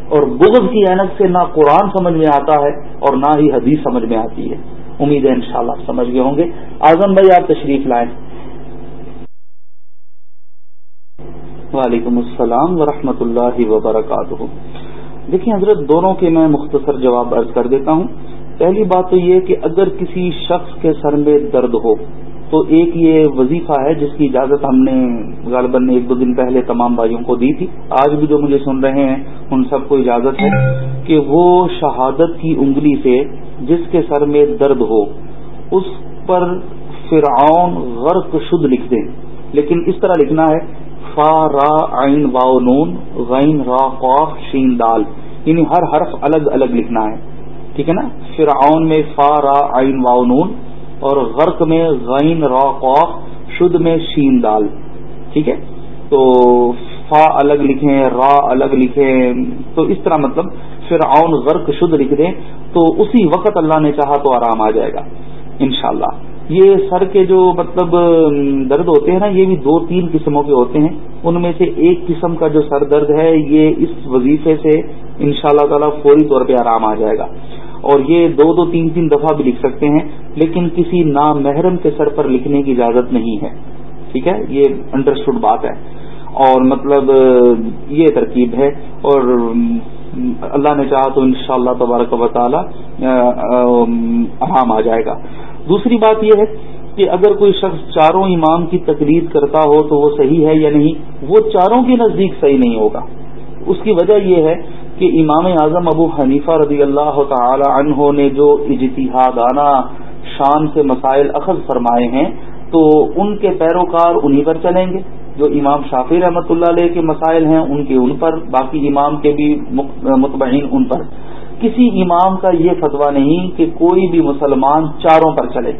اور بغض کی اینک سے نہ قرآن سمجھ میں آتا ہے اور نہ ہی حدیث سمجھ میں آتی ہے۔ امید ہے انشاءاللہ شاء سمجھ گئے ہوں گے۔ اعظم بھائی، آپ تشریف لائیں۔ وعلیکم السلام ورحمۃ اللہ وبرکاتہ۔ دیکھیں حضرت، دونوں کے میں مختصر جواب عرض کر دیتا ہوں۔ پہلی بات تو یہ کہ اگر کسی شخص کے سر میں درد ہو، تو ایک یہ وظیفہ ہے جس کی اجازت ہم نے غالباً ایک دو دن پہلے تمام بھائیوں کو دی تھی۔ آج بھی جو مجھے سن رہے ہیں، ان سب کو اجازت ہے کہ وہ شہادت کی انگلی سے جس کے سر میں درد ہو، اس پر فرعون غرق شد لکھ دیں لیکن اس طرح لکھنا ہے، فا را عین واؤ نون، غین را قاف شین دال۔ یعنی ہر حرف الگ الگ لکھنا ہے۔ ٹھیک ہے نا؟ فرعون میں فا را عین واؤ نون اور غرق میں غین را قوف شد میں شین دال۔ ٹھیک ہے؟ تو فا الگ لکھیں، را الگ لکھیں، تو اس طرح مطلب پھر غرق شد لکھ دیں، تو اسی وقت اللہ نے چاہا تو آرام آ جائے گا، انشاءاللہ۔ یہ سر کے جو مطلب درد ہوتے ہیں نا، یہ بھی دو تین قسموں کے ہوتے ہیں۔ ان میں سے ایک قسم کا جو سر درد ہے، یہ اس وظیفے سے ان شاء اللہ تعالی فوری طور پہ آرام آ جائے گا۔ اور یہ دو دو تین تین دفعہ بھی لکھ سکتے ہیں، لیکن کسی نامحرم کے سر پر لکھنے کی اجازت نہیں ہے۔ ٹھیک ہے؟ یہ انڈرسٹوڈ بات ہے۔ اور مطلب یہ ترکیب ہے اور اللہ نے چاہا تو ان شاء اللہ تبارک و تعالی آرام آ جائے گا۔ دوسری بات یہ ہے کہ اگر کوئی شخص چاروں امام کی تقریر کرتا ہو تو وہ صحیح ہے یا نہیں، وہ چاروں کے نزدیک صحیح نہیں ہوگا۔ اس کی وجہ یہ ہے کہ امام اعظم ابو حنیفہ رضی اللہ تعالی عنہ نے جو اجتہادانہ شان سے مسائل اخذ فرمائے ہیں تو ان کے پیروکار انہی پر چلیں گے۔ جو امام شافی رحمۃ اللہ علیہ کے مسائل ہیں ان کے ان پر، باقی امام کے بھی مطمئن ان پر۔ کسی امام کا یہ فتویٰ نہیں کہ کوئی بھی مسلمان چاروں پر چلے۔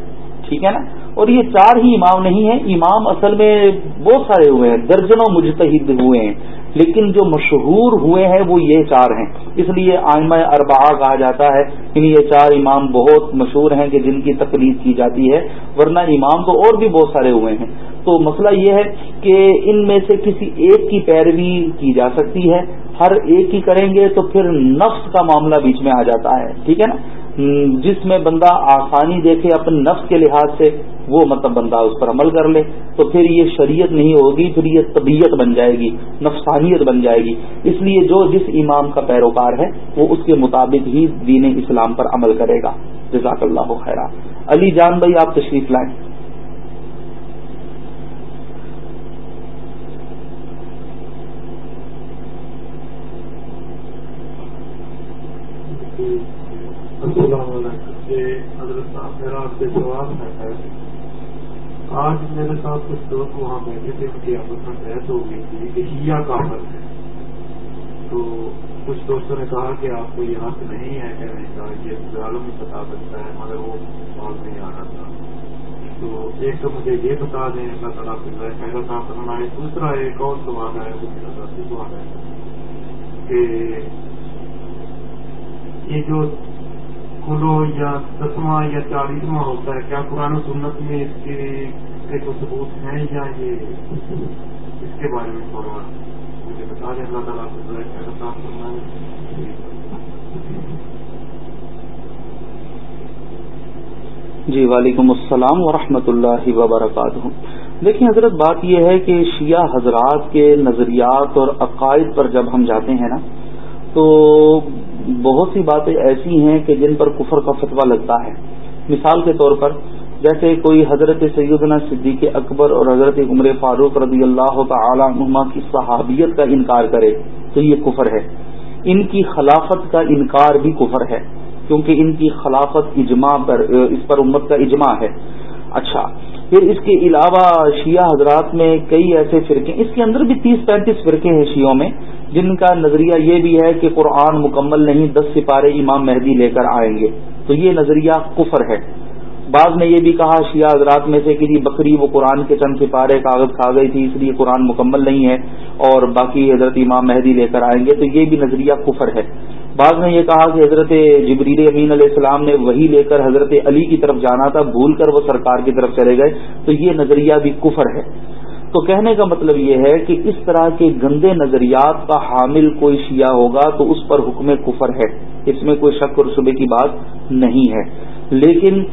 ٹھیک ہے نا؟ اور یہ چار ہی امام نہیں ہیں۔ امام اصل میں بہت سارے ہوئے ہیں، درجنوں مجتہد ہوئے ہیں۔ لیکن جو مشہور ہوئے ہیں وہ یہ چار ہیں۔ اس لیے آئمہ اربا کہا جاتا ہے کہ یہ چار امام بہت مشہور ہیں کہ جن کی تقلید کی جاتی ہے، ورنہ امام تو اور بھی بہت سارے ہوئے ہیں۔ تو مسئلہ یہ ہے کہ ان میں سے کسی ایک کی پیروی کی جا سکتی ہے، ہر ایک ہی کریں گے تو پھر نفس کا معاملہ بیچ میں آ جاتا ہے۔ ٹھیک ہے نا؟ جس میں بندہ آسانی دیکھے اپنے نفس کے لحاظ سے، وہ مطلب بندہ اس پر عمل کر لے۔ تو پھر یہ شریعت نہیں ہوگی، پھر یہ طبیعت بن جائے گی، نفسانیت بن جائے گی۔ اس لیے جو جس امام کا پیروکار ہے، وہ اس کے مطابق ہی دین اسلام پر عمل کرے گا۔ جزاک اللہ خیرہ۔ علی جان بھائی، آپ تشریف لائیں۔ حضرت صاحب میرا آپ سے سوال ہے۔ آج میرے ساتھ کچھ دوست وہاں بیٹھے تھے، ان کی آپس میں بحث ہو گئی تھی کہ شیعہ کافر ہے۔ تو کچھ دوستوں نے کہا کہ آپ کو یہ حق نہیں ہے کہنے کا یہ ظالم ہی بتا سکتا ہے، مگر وہ بات نہیں آ رہا تھا۔ تو ایک تو مجھے یہ بتا دیں، اللہ تعالیٰ سے پہلا کام کرنا ہے دوسرا ایک اور سوال ہے، وہ میرا ذاتی سوال ہے کہ یہ جو کھلو یا دسواں یا چالیسواں ہوتا ہے، کیا قرآن و سنت میں اس کے کو ثبوت ہیں یا یہ اس کے بارے میں تھوڑا مجھے بتا دیں؟ اللہ تعالیٰ کو جی وعلیکم السلام ورحمۃ اللہ وبرکاتہ۔ دیکھیں، حضرت، بات یہ ہے کہ شیعہ حضرات کے نظریات اور عقائد پر جب ہم جاتے ہیں نا، تو بہت سی باتیں ایسی ہیں کہ جن پر کفر کا فتویٰ لگتا ہے۔ مثال کے طور پر جیسے کوئی حضرت سیدنا صدیق اکبر اور حضرت عمر فاروق رضی اللہ تعالی عنہما کی صحابیت کا انکار کرے تو یہ کفر ہے۔ ان کی خلافت کا انکار بھی کفر ہے، کیونکہ ان کی خلافت اجماع پر، اس پر امت کا اجماع ہے۔ اچھا پھر اس کے علاوہ شیعہ حضرات میں کئی ایسے فرقے، اس کے اندر بھی تیس پینتیس فرقے ہیں شیعوں میں۔ جن کا نظریہ یہ بھی ہے کہ قرآن مکمل نہیں، دس سپارے امام مہدی لے کر آئیں گے۔ تو یہ نظریہ کفر ہے۔ بعض نے یہ بھی کہا، شیعہ حضرات میں سے کہ جی بکری وہ قرآن کے چند سپارے کاغذ کھا گئی تھی، اس لیے قرآن مکمل نہیں ہے اور باقی حضرت امام مہدی لے کر آئیں گے۔ تو یہ بھی نظریہ کفر ہے۔ بعض نے یہ کہا کہ حضرت جبریل امین علیہ السلام نے وہی لے کر حضرت علی کی طرف جانا تھا، بھول کر وہ سرکار کی طرف چلے گئے۔ تو یہ نظریہ بھی کفر ہے۔ تو کہنے کا مطلب یہ ہے کہ اس طرح کے گندے نظریات کا حامل کوئی شیعہ ہوگا تو اس پر حکم کفر ہے۔ اس میں کوئی شک اور صبح کی بات نہیں ہے۔ لیکن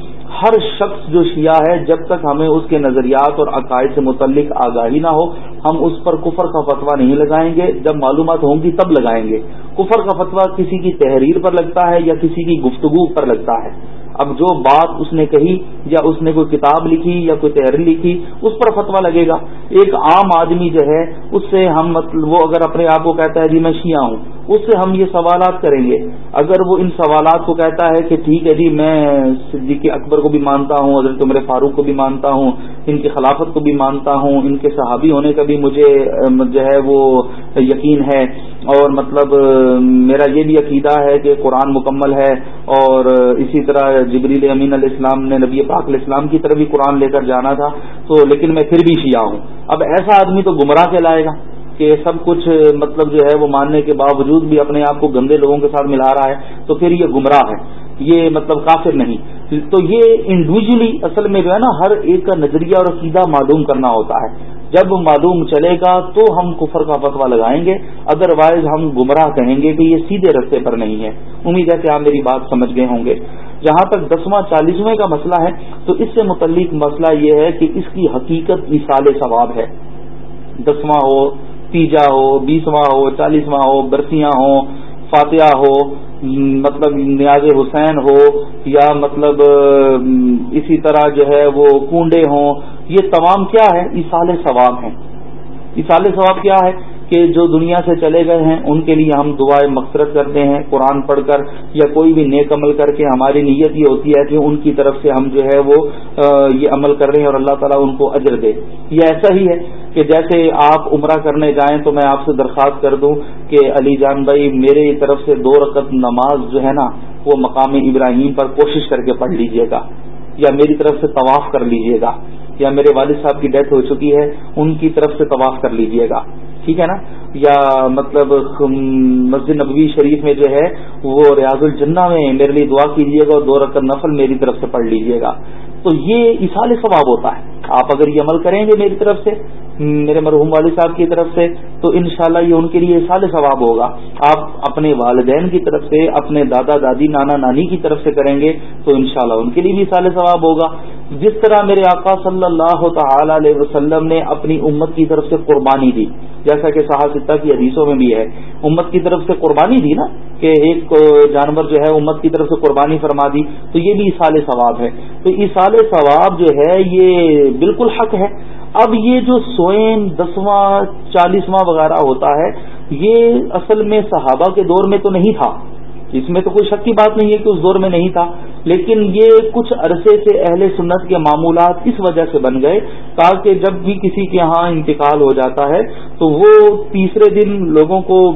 ہر شخص جو شیعہ ہے، جب تک ہمیں اس کے نظریات اور عقائد سے متعلق آگاہی نہ ہو، ہم اس پر کفر کا فتویٰ نہیں لگائیں گے۔ جب معلومات ہوں گی تب لگائیں گے۔ کفر کا فتویٰ کسی کی تحریر پر لگتا ہے یا کسی کی گفتگو پر لگتا ہے؟ اب جو بات اس نے کہی یا اس نے کوئی کتاب لکھی یا کوئی تحریر لکھی، اس پر فتوا لگے گا۔ ایک عام آدمی جو ہے، اس سے ہم مطلب وہ اگر اپنے آپ کو کہتا ہے جی میں شیعہ ہوں۔ اس سے ہم یہ سوالات کریں گے۔ اگر وہ ان سوالات کو کہتا ہے کہ ٹھیک ہے جی میں صدیقی اکبر کو بھی مانتا ہوں، حضرت عمر فاروق کو بھی مانتا ہوں، ان کی خلافت کو بھی مانتا ہوں، ان کے صحابی ہونے کا بھی مجھے جو ہے وہ یقین ہے۔ اور مطلب میرا یہ بھی عقیدہ ہے کہ قرآن مکمل ہے۔ اور اسی طرح جبریل امین علیہ السلام نے نبی پاک علیہ السلام کی طرف بھی قرآن لے کر جانا تھا۔ تو لیکن میں پھر بھی شیعہ ہوں۔ اب ایسا آدمی تو گمراہ کہلائے گا۔ کہ سب کچھ مطلب جو ہے وہ ماننے کے باوجود بھی اپنے آپ کو گندے لوگوں کے ساتھ ملا رہا ہے، تو پھر یہ گمراہ ہے۔ یہ مطلب کافر نہیں۔ تو یہ انڈیویجلی اصل میں جو ہے نا ہر ایک کا نظریہ اور عقیدہ معلوم کرنا ہوتا ہے۔ جب معلوم چلے گا تو ہم کفر کا فتوا لگائیں گے۔ ادر وائز ہم گمراہ کہیں گے کہ یہ سیدھے رستے پر نہیں ہے۔ امید ہے کہ آپ میری بات سمجھ گئے ہوں گے۔ جہاں تک دسواں چالیسویں کا مسئلہ ہے، تو اس سے متعلق مسئلہ یہ ہے کہ اس کی حقیقت مثال ثواب ہے۔ دسواں ہو تیجا ہو، بیسواں ہو، چالیسواں ہو، برسیاں ہوں، فاتحہ ہو مطلب نیاز حسین ہو، یا مطلب اسی طرح جو ہے وہ کنڈے ہوں، یہ تمام کیا ہے؟ اصال ثواب ہیں۔ اصال ثواب کیا ہے؟ کہ جو دنیا سے چلے گئے ہیں، ان کے لیے ہم دعائیں مقصرت کرتے ہیں، قرآن پڑھ کر، یا کوئی بھی نیک عمل کر کے ہماری نیت یہ ہوتی ہے کہ ان کی طرف سے ہم جو ہے وہ یہ عمل کر رہے ہیں اور اللہ تعالیٰ ان کو اجر دے۔ یہ ایسا ہی ہے۔ کہ جیسے آپ عمرہ کرنے جائیں تو میں آپ سے درخواست کر دوں کہ علی جان بھائی میرے طرف سے دو رقط نماز جو ہے نا، وہ مقام ابراہیم پر کوشش کر کے پڑھ لیجیے گا، یا میری طرف سے طواف کر لیجیے گا، یا میرے والد صاحب کی ڈیتھ ہو چکی ہے، ان کی طرف سے طواف کر لیجیے گا، ٹھیک ہے نا؟ یا مطلب مسجد نبوی شریف میں جو ہے، وہ ریاض الجنہ میں میرے لیے دعا کیجیے گا اور دو رقم نفل میری طرف سے پڑھ لیجیے گا۔ تو یہ اصال ثواب ہوتا ہے۔ آپ اگر یہ عمل کریں گے میری طرف سے، میرے مرحوم والد صاحب کی طرف سے، تو انشاءاللہ یہ ان کے لیے سال ثواب ہوگا۔ آپ اپنے والدین کی طرف سے، اپنے دادا دادی، نانا نانی کی طرف سے کریں گے، تو انشاءاللہ ان کے لیے بھی سال ثواب ہوگا۔ جس طرح میرے آقا صلی اللہ تعالی علیہ وسلم نے اپنی امت کی طرف سے قربانی دی، جیسا کہ صحافتہ کی حدیثوں میں بھی ہے، امت کی طرف سے قربانی دی نا، کہ ایک جانور جو ہے امت کی طرف سے قربانی فرما دی، تو یہ بھی اصال ثواب ہے۔ تو اصال ثواب جو ہے، یہ بالکل حق ہے۔ اب یہ جو سوئم دسواں، چالیسواں وغیرہ ہوتا ہے، یہ اصل میں صحابہ کے دور میں تو نہیں تھا۔ اس میں تو کوئی شک کی بات نہیں ہے کہ اس دور میں نہیں تھا۔ لیکن یہ کچھ عرصے سے اہل سنت کے معمولات اس وجہ سے بن گئے تاکہ جب بھی کسی کے ہاں انتقال ہو جاتا ہے تو وہ تیسرے دن لوگوں کو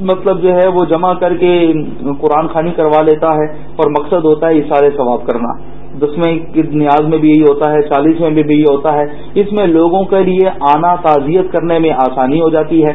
مطلب جو ہے وہ جمع کر کے قرآن خانی کروا لیتا ہے اور مقصد ہوتا ہے اشارے ثواب کرنا۔ دسویں کی نیاز میں بھی یہی ہوتا ہے چالیسویں میں بھی یہی ہوتا ہے۔ اس میں لوگوں کے لیے آنا تعزیت کرنے میں آسانی ہو جاتی ہے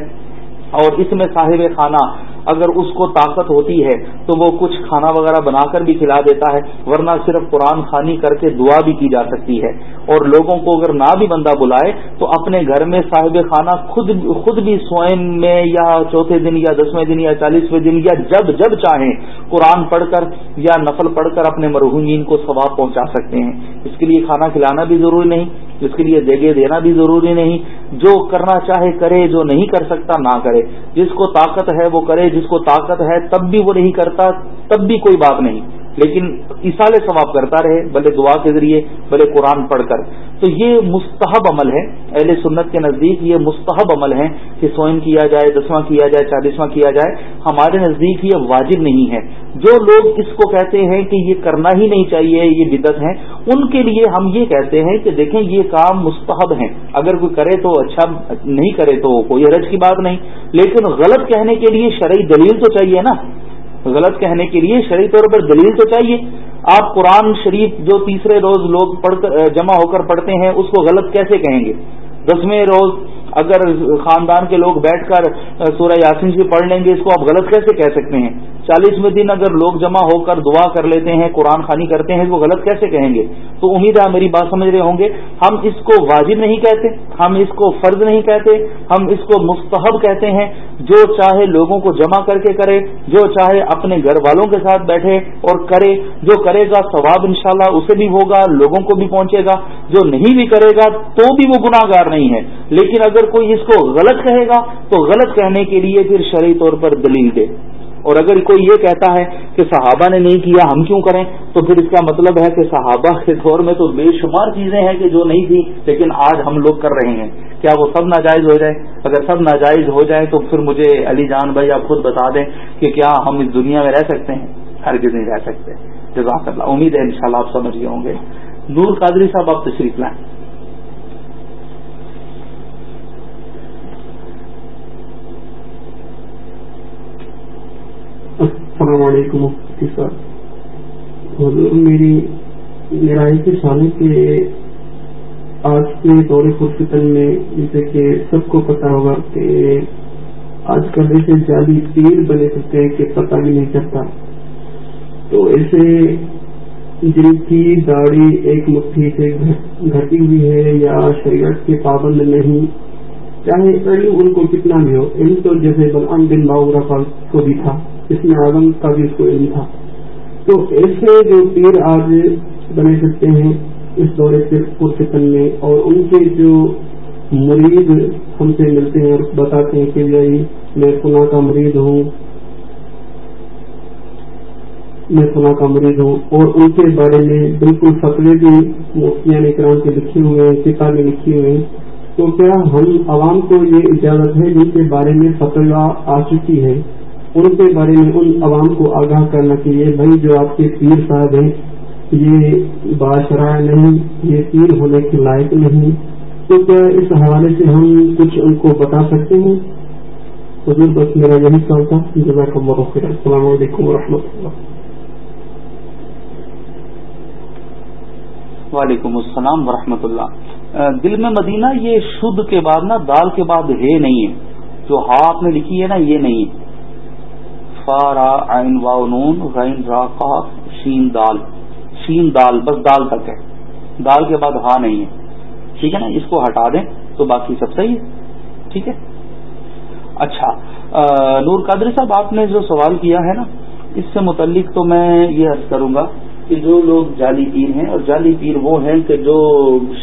اور اس میں صاحب خانہ اگر اس کو طاقت ہوتی ہے تو وہ کچھ کھانا وغیرہ بنا کر بھی کھلا دیتا ہے، ورنہ صرف قرآن خانی کر کے دعا بھی کی جا سکتی ہے۔ اور لوگوں کو اگر نہ بھی بندہ بلائے تو اپنے گھر میں صاحب خانہ خود خود بھی سوئم میں یا چوتھے دن یا دسویں دن یا چالیسویں دن یا جب جب چاہیں قرآن پڑھ کر یا نفل پڑھ کر اپنے مرحومین کو ثواب پہنچا سکتے ہیں۔ اس کے لیے کھانا کھلانا بھی ضروری نہیں۔ اس کے لیے دیگے دینا بھی ضروری نہیں۔ جو کرنا چاہے کرے، جو نہیں کر سکتا، نہ کرے۔ جس کو طاقت ہے، وہ کرے۔ جس کو طاقت ہے، تب بھی وہ نہیں کرتا، تب بھی کوئی بات نہیں۔ لیکن اصال ثواب کرتا رہے، بھلے دعا کے ذریعے، بھلے قرآن پڑھ کر۔ تو یہ مستحب عمل ہے۔ اہل سنت کے نزدیک یہ مستحب عمل ہے کہ سوئم کیا جائے، دسواں کیا جائے، چالیسواں کیا جائے۔ ہمارے نزدیک یہ واجب نہیں ہے۔ جو لوگ اس کو کہتے ہیں کہ یہ کرنا ہی نہیں چاہیے، یہ بدت ہے ان کے لیے ہم یہ کہتے ہیں کہ دیکھیں یہ کام مستحب ہیں۔ اگر کوئی کرے تو اچھا نہیں کرے تو کوئی حرج کی بات نہیں۔ لیکن غلط کہنے کے لیے شرعی دلیل تو چاہیے نا۔ غلط کہنے کے لیے شرعی طور پر دلیل تو چاہیے۔ آپ قرآن شریف جو تیسرے روز لوگ پڑھ جمع ہو کر پڑھتے ہیں، اس کو غلط کیسے کہیں گے؟ دسویں روز اگر خاندان کے لوگ بیٹھ کر سورہ یاسین سے پڑھ لیں گے، اس کو آپ غلط کیسے کہہ سکتے ہیں؟ چالیسویں دن اگر لوگ جمع ہو کر دعا کر لیتے ہیں، قرآن خانی کرتے ہیں اس کو غلط کیسے کہیں گے؟ تو امید ہے میری بات سمجھ رہے ہوں گے۔ ہم اس کو واجب نہیں کہتے، ہم اس کو فرض نہیں کہتے، ہم اس کو مستحب کہتے ہیں۔ جو چاہے لوگوں کو جمع کر کے کرے، جو چاہے اپنے گھر والوں کے ساتھ بیٹھے اور کرے، جو کرے گا ثواب انشاءاللہ اسے بھی ہوگا، لوگوں کو بھی پہنچے گا۔ جو نہیں بھی کرے گا تو بھی وہ گناہ گار نہیں ہے۔ لیکن اگر کوئی اس کو غلط کہے گا، تو غلط کہنے کے لیے پھر شرعی طور پر دلیل دے۔ اور اگر کوئی یہ کہتا ہے کہ صحابہ نے نہیں کیا، ہم کیوں کریں؟ تو پھر اس کا مطلب ہے کہ صحابہ کے دور میں تو بے شمار چیزیں ہیں کہ جو نہیں تھی لیکن آج ہم لوگ کر رہے ہیں۔ کیا وہ سب ناجائز ہو جائے؟ اگر سب ناجائز ہو جائے تو پھر مجھے علی جان بھائی آپ خود بتا دیں کہ کیا ہم اس دنیا میں رہ سکتے ہیں؟ ہر کسی نہیں رہ سکتے۔ جزاک اللہ۔ امید ہے انشاءاللہ آپ سمجھ گئے ہوں گے۔ نور قادری صاحب، آپ تشریف لائیں۔ السلام علیکم. مفتی صاحب حضور، میری میرا ایک سال ہے کہ آج کے دور فرفتن میں جیسے کہ سب کو پتا ہوگا کہ آج کل ایسے جعلی پیر بنے سکتے ہیں کہ پتہ بھی نہیں چلتا۔ تو ایسے جن کی داڑھی ایک مٹھی سے گھٹی ہوئی ہے یا شریعت کے پابند نہیں، چاہے علم ان کو کتنا بھی ہو، علم تو جیسے بلعم بن باورہ کو بھی تھا۔ اس میں آدم کا بھی اس کو علم تھا۔ تو ایسے جو پیر آج بنے سکتے ہیں اس دورے سے پرفتن میں اور ان کے جو مریض ہم سے ملتے ہیں اور بتاتے ہیں کہ بھائی میں پنا کا مریض ہوں۔ میں پنا کا مریض ہوں۔ اور ان کے بارے میں بالکل فتوے بھی مفتیان اکرام کے لکھے ہوئے ہیں کتابیں لکھی ہوئے ہیں۔ تو کیا ہم عوام کو یہ اجازت ہے جن کے بارے میں فتوا آ چکی ہے؟ ان کے بارے میں ان عوام کو آگاہ کرنا چاہیے۔ بھائی، جو آپ کے پیر صاحب ہیں، یہ باشرائے نہیں، یہ پیر ہونے کے لائق نہیں۔ تو کیا اس حوالے سے ہم کچھ ان کو بتا سکتے ہیں؟ حضور، بس میرا یہی سوال تھا۔ جزاک اللہ خیر۔ السلام علیکم و اللہ۔ وعلیکم السلام ورحمۃ اللہ۔ دل میں مدینہ یہ شدھ کے بعد نا، دال کے بعد ہے نہیں ہے۔ جو ہا آپ نے لکھی ہے نا، یہ نہیں ہے۔ فا عین نون، غین را قاف شین دال. شین دال بس دال تک ہے۔ دال کے بعد ہا نہیں ہے۔ ٹھیک ہے نا؟ اس کو ہٹا دیں تو باقی سب صحیح ہے۔ ٹھیک ہے؟ اچھا نور قادری صاحب، آپ نے جو سوال کیا ہے نا، اس سے متعلق تو میں یہ عرض کروں گا کہ جو لوگ جعلی پیر ہیں، اور جعلی پیر وہ ہیں کہ جو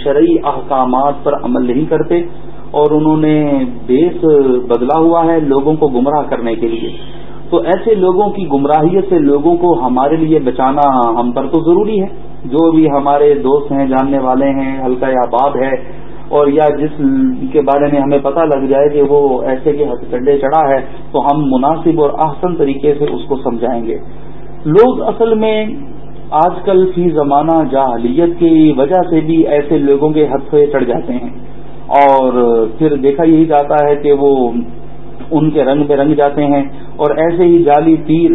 شرعی احکامات پر عمل نہیں کرتے، اور انہوں نے بیس بدلا ہوا ہے لوگوں کو گمراہ کرنے کے لیے۔ تو ایسے لوگوں کی گمراہیت سے لوگوں کو ہمارے لیے بچانا ہم پر تو ضروری ہے۔ جو بھی ہمارے دوست ہیں، جاننے والے ہیں، ہلکا یا باب ہے، اور یا جس کے بارے میں ہمیں پتہ لگ جائے کہ وہ ایسے کے ہتھ کنڈے چڑھا ہے، تو ہم مناسب اور احسن طریقے سے اس کو سمجھائیں گے۔ لوگ اصل میں آج کل فی زمانہ جاہلیت کی وجہ سے بھی ایسے لوگوں کے ہتھ سے چڑھ جاتے ہیں۔ اور پھر دیکھا یہی جاتا ہے کہ وہ ان کے رنگ میں رنگ جاتے ہیں اور ایسے ہی جعلی پیر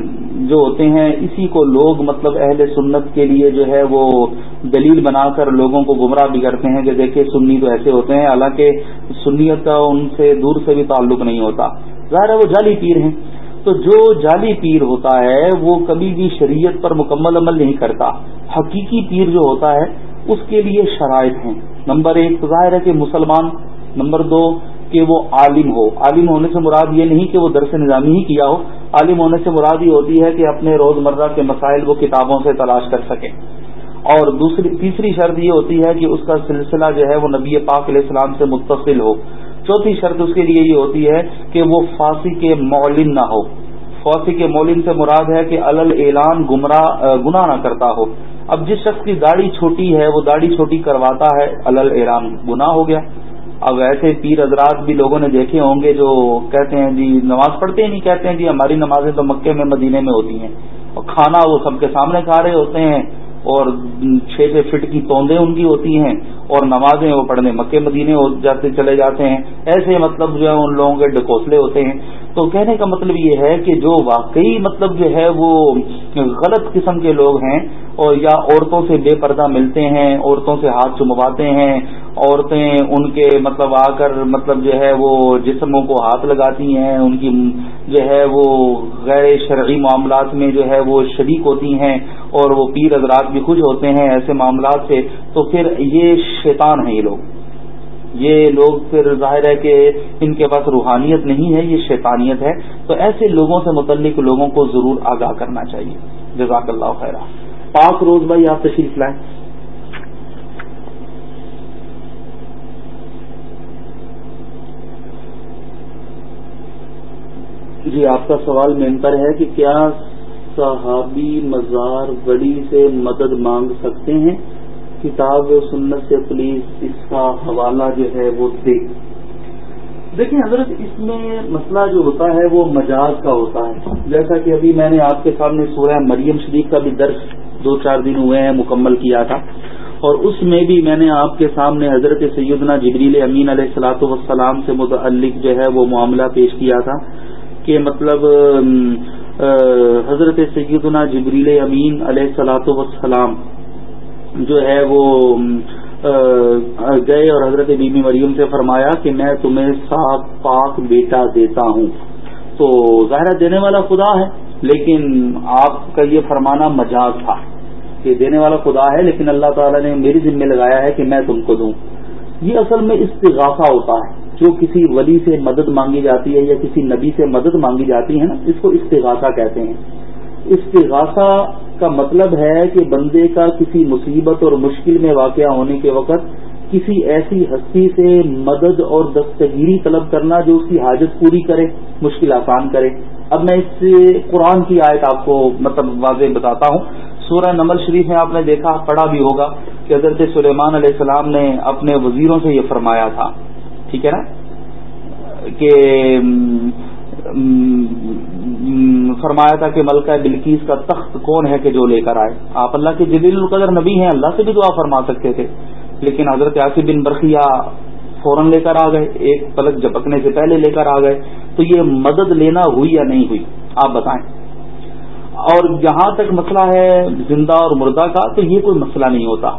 جو ہوتے ہیں، اسی کو لوگ مطلب اہل سنت کے لیے جو ہے وہ دلیل بنا کر لوگوں کو گمراہ بھی کرتے ہیں کہ دیکھیں سنی تو ایسے ہوتے ہیں، حالانکہ سنیت کا ان سے دور سے بھی تعلق نہیں ہوتا۔ ظاہر ہے وہ جعلی پیر ہیں۔ تو جو جعلی پیر ہوتا ہے، وہ کبھی بھی شریعت پر مکمل عمل نہیں کرتا۔ حقیقی پیر جو ہوتا ہے، اس کے لیے شرائط ہیں۔ نمبر ایک ظاہر ہے کہ مسلمان، نمبر دو کہ وہ عالم ہو۔ عالم ہونے سے مراد یہ نہیں کہ وہ درس نظامی ہی کیا ہو۔ عالم ہونے سے مراد یہ ہوتی ہے کہ اپنے روز مرہ کے مسائل وہ کتابوں سے تلاش کر سکے۔ اور دوسری، تیسری شرط یہ ہوتی ہے کہ اس کا سلسلہ جو ہے وہ نبی پاک علیہ السلام سے متصل ہو۔ چوتھی شرط اس کے لیے یہ ہوتی ہے کہ وہ فاسی کے مولن نہ ہو۔ فاسی کے مولن سے مراد ہے کہ الل اعلان گمراہ گناہ نہ کرتا ہو۔ اب جس شخص کی داڑھی چھوٹی ہے، وہ داڑھی چھوٹی کرواتا ہے الل اعلان گناہ ہو گیا۔ اب ایسے پیر حضرات بھی لوگوں نے دیکھے ہوں گے جو کہتے ہیں جی نماز پڑھتے ہی نہیں، کہتے ہیں جی ہماری نمازیں تو مکے میں مدینے میں ہوتی ہیں۔ اور کھانا وہ سب کے سامنے کھا رہے ہوتے ہیں اور چھ چھ فٹ کی توندیں ان کی ہوتی ہیں اور نمازیں وہ پڑھنے مکے مدینے ہو جاتے، چلے جاتے ہیں۔ ایسے مطلب جو ہے ان لوگوں کے ڈکوسلے ہوتے ہیں۔ تو کہنے کا مطلب یہ ہے کہ جو واقعی مطلب جو ہے وہ غلط قسم کے لوگ ہیں اور یا عورتوں سے بے پردہ ملتے ہیں، عورتوں سے ہاتھ چمواتے ہیں، عورتیں ان کے مطلب آ کر مطلب جو ہے وہ جسموں کو ہاتھ لگاتی ہیں، ان کی جو ہے وہ غیر شرعی معاملات میں جو ہے وہ شریک ہوتی ہیں اور وہ پیر حضرات بھی خوش ہوتے ہیں ایسے معاملات سے، تو پھر یہ شیطان ہیں یہ لوگ۔ یہ لوگ پھر ظاہر ہے کہ ان کے پاس روحانیت نہیں ہے، یہ شیطانیت ہے۔ تو ایسے لوگوں سے متعلق لوگوں کو ضرور آگاہ کرنا چاہیے۔ جزاک اللہ خیرہ پاک روز بھائی، آپ تشریف لائیں۔ جی آپ کا سوال مینتر ہے کہ کیا صحابی مزار گڑی سے مدد مانگ سکتے ہیں؟ کتاب و سنت سے پلیز اس کا حوالہ جو ہے وہ دے۔ دیکھیں حضرت، اس میں مسئلہ جو ہوتا ہے وہ مجاز کا ہوتا ہے۔ جیسا کہ ابھی میں نے آپ کے سامنے سورہ مریم شریف کا بھی درس دو چار دن ہوئے ہیں مکمل کیا تھا۔ اور اس میں بھی میں نے آپ کے سامنے حضرت سیدنا جبریل امین علیہ السلاۃ والسلام سے متعلق جو ہے وہ معاملہ پیش کیا تھا کہ مطلب حضرت سیدنا جبریل امین علیہ السلاۃ وسلام جو ہے وہ گئے اور حضرت بی بی مریم سے فرمایا کہ میں تمہیں صاف پاک بیٹا دیتا ہوں۔ تو ظاہرہ دینے والا خدا ہے، لیکن آپ کا یہ فرمانا مجاز تھا کہ دینے والا خدا ہے، لیکن اللہ تعالیٰ نے میری ذمہ لگایا ہے کہ میں تم کو دوں۔ یہ اصل میں استغاثہ ہوتا ہے۔ جو کسی ولی سے مدد مانگی جاتی ہے یا کسی نبی سے مدد مانگی جاتی ہے نا، اس کو استغاثہ کہتے ہیں۔ استغاثہ کا مطلب ہے کہ بندے کا کسی مصیبت اور مشکل میں واقع ہونے کے وقت کسی ایسی ہستی سے مدد اور دستگیری طلب کرنا جو اس کی حاجت پوری کرے، مشکل آسان کرے۔ اب میں اس سے قرآن کی آیت آپ کو مطلب واضح بتاتا ہوں۔ سورہ نمل شریف میں آپ نے دیکھا، پڑھا بھی ہوگا کہ حضرت سلیمان علیہ السلام نے اپنے وزیروں سے یہ فرمایا تھا۔ ٹھیک ہے نا؟ کہ فرمایا تھا کہ ملکہ بلکیس کا تخت کون ہے کہ جو لے کر آئے؟ آپ اللہ کے جلیل القدر نبی ہیں، اللہ سے بھی دعا فرما سکتے تھے۔ لیکن حضرت آصف بن برقیہ فوراً لے کر آ گئے، ایک پلک جھپکنے سے پہلے لے کر آ گئے۔ تو یہ مدد لینا ہوئی یا نہیں ہوئی؟ آپ بتائیں۔ اور جہاں تک مسئلہ ہے زندہ اور مردہ کا، تو یہ کوئی مسئلہ نہیں ہوتا۔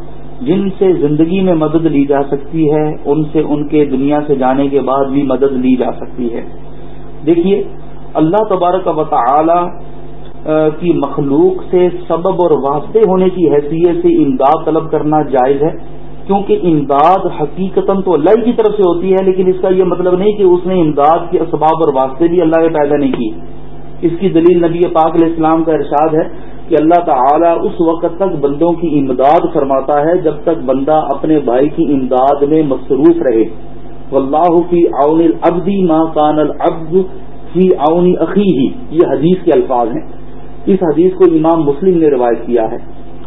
جن سے زندگی میں مدد لی جا سکتی ہے، ان سے ان کے دنیا سے جانے کے بعد بھی مدد لی جا سکتی ہے۔ دیکھیے اللہ تبارک و تعالی کی مخلوق سے سبب اور واسطے ہونے کی حیثیت سے امداد طلب کرنا جائز ہے، کیونکہ امداد حقیقت تو اللہ کی طرف سے ہوتی ہے، لیکن اس کا یہ مطلب نہیں کہ اس نے امداد کے اسباب اور واسطے بھی اللہ کے پیدا نہیں کی۔ اس کی دلیل نبی پاک علیہ السلام کا ارشاد ہے کہ اللہ تعالی اس وقت تک بندوں کی امداد فرماتا ہے جب تک بندہ اپنے بھائی کی امداد میں مصروف رہے۔ واللہ فی اون العبدی ما کان العبد فی اون عقی ہی یہ حدیث کے الفاظ ہیں۔ اس حدیث کو امام مسلم نے روایت کیا ہے۔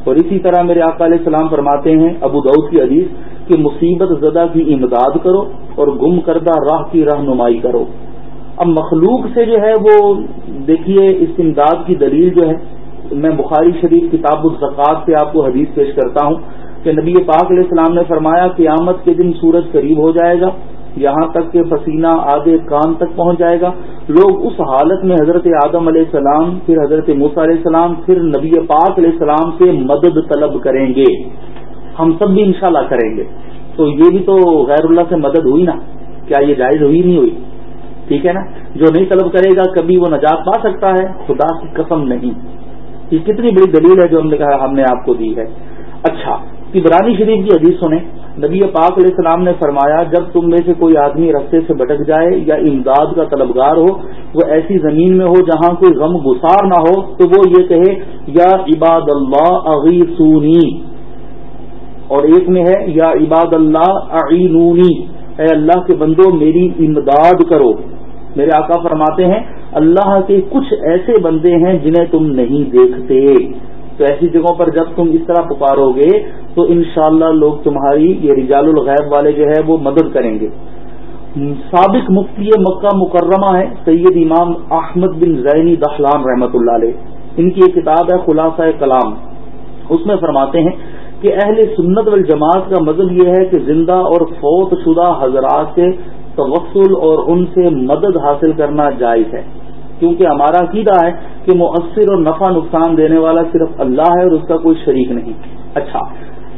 اور اسی طرح میرے آقا علیہ السلام فرماتے ہیں، ابو دعود کی حدیث کہ مصیبت زدہ کی امداد کرو اور گم کردہ راہ کی رہنمائی کرو۔ اب مخلوق سے جو ہے وہ دیکھیے اس امداد کی دلیل جو ہے، میں بخاری شریف کتاب الزکات سے آپ کو حدیث پیش کرتا ہوں کہ نبی پاک علیہ السلام نے فرمایا، قیامت کے دن سورج قریب ہو جائے گا۔ یہاں تک کہ پسینہ آگے کان تک پہنچ جائے گا۔ لوگ اس حالت میں حضرت آدم علیہ السلام، پھر حضرت موسیٰ علیہ السلام، پھر نبی پاک علیہ السلام سے مدد طلب کریں گے۔ ہم سب بھی انشاءاللہ کریں گے۔ تو یہ بھی تو غیر اللہ سے مدد ہوئی نا۔ کیا یہ جائز ہوئی نہیں ہوئی؟ ٹھیک ہے نا؟ جو نہیں طلب کرے گا، کبھی وہ نجات پا سکتا ہے۔ خدا کی قسم نہیں۔ یہ کتنی بڑی دلیل ہے جو ہم نے کہا، ہم نے آپ کو دی ہے۔ اچھا عبرانی شریف کی حدیث سنیں۔ نبی پاک علیہ السلام نے فرمایا، جب تم میں سے کوئی آدمی رستے سے بٹک جائے یا امداد کا طلبگار ہو، وہ ایسی زمین میں ہو جہاں کوئی غم گسار نہ ہو، تو وہ یہ کہے، یا عباد اللہ اغیسونی اور ایک میں ہے، یا عباد اللہ اعینونی۔ اے اللہ کے بندو، میری امداد کرو۔ میرے آقا فرماتے ہیں، اللہ کے کچھ ایسے بندے ہیں جنہیں تم نہیں دیکھتے۔ تو ایسی جگہوں پر جب تم اس طرح پکارو گے، تو انشاءاللہ لوگ تمہاری یہ رجال الغیب والے جو ہے وہ مدد کریں گے۔ سابق مفتی مکہ مکرمہ ہے سید امام احمد بن زینی دخلام رحمۃ اللہ علیہ۔ ان کی ایک کتاب ہے خلاصہ کلام۔ اس میں فرماتے ہیں کہ اہل سنت والجماعت کا مذہب یہ ہے کہ زندہ اور فوت شدہ حضرات سے توسل اور ان سے مدد حاصل کرنا جائز ہے۔ کیونکہ ہمارا عقیدہ ہے کہ مؤثر اور نفع نقصان دینے والا صرف اللہ ہے اور اس کا کوئی شریک نہیں۔ اچھا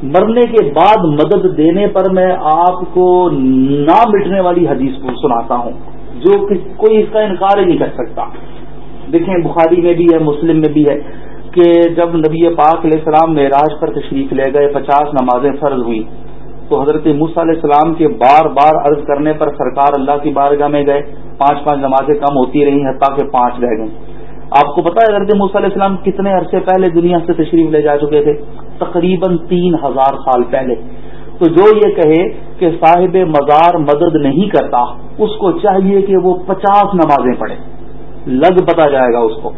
مرنے کے بعد مدد دینے پر میں آپ کو نہ مٹنے والی حدیث کو سناتا ہوں، جو کوئی اس کا انکار ہی نہیں کر سکتا۔ دیکھیں، بخاری میں بھی ہے، مسلم میں بھی ہے کہ جب نبی پاک علیہ السلام معراج پر تشریف لے گئے، پچاس نمازیں فرض ہوئی تو حضرت موسیٰ علیہ السلام کے بار بار عرض کرنے پر سرکار اللہ کی بارگاہ میں گئے۔ پانچ پانچ نمازیں کم ہوتی رہی حتیٰ کہ پانچ رہ گئیں۔ آپ کو پتا ہے حضرت موسیٰ علیہ السلام کتنے عرصے پہلے دنیا سے تشریف لے جا چکے تھے؟ تقریباً تین ہزار سال پہلے۔ تو جو یہ کہے کہ صاحب مزار مدد نہیں کرتا، اس کو چاہیے کہ وہ پچاس نمازیں پڑھے۔ لگ پتا جائے گا اس کو۔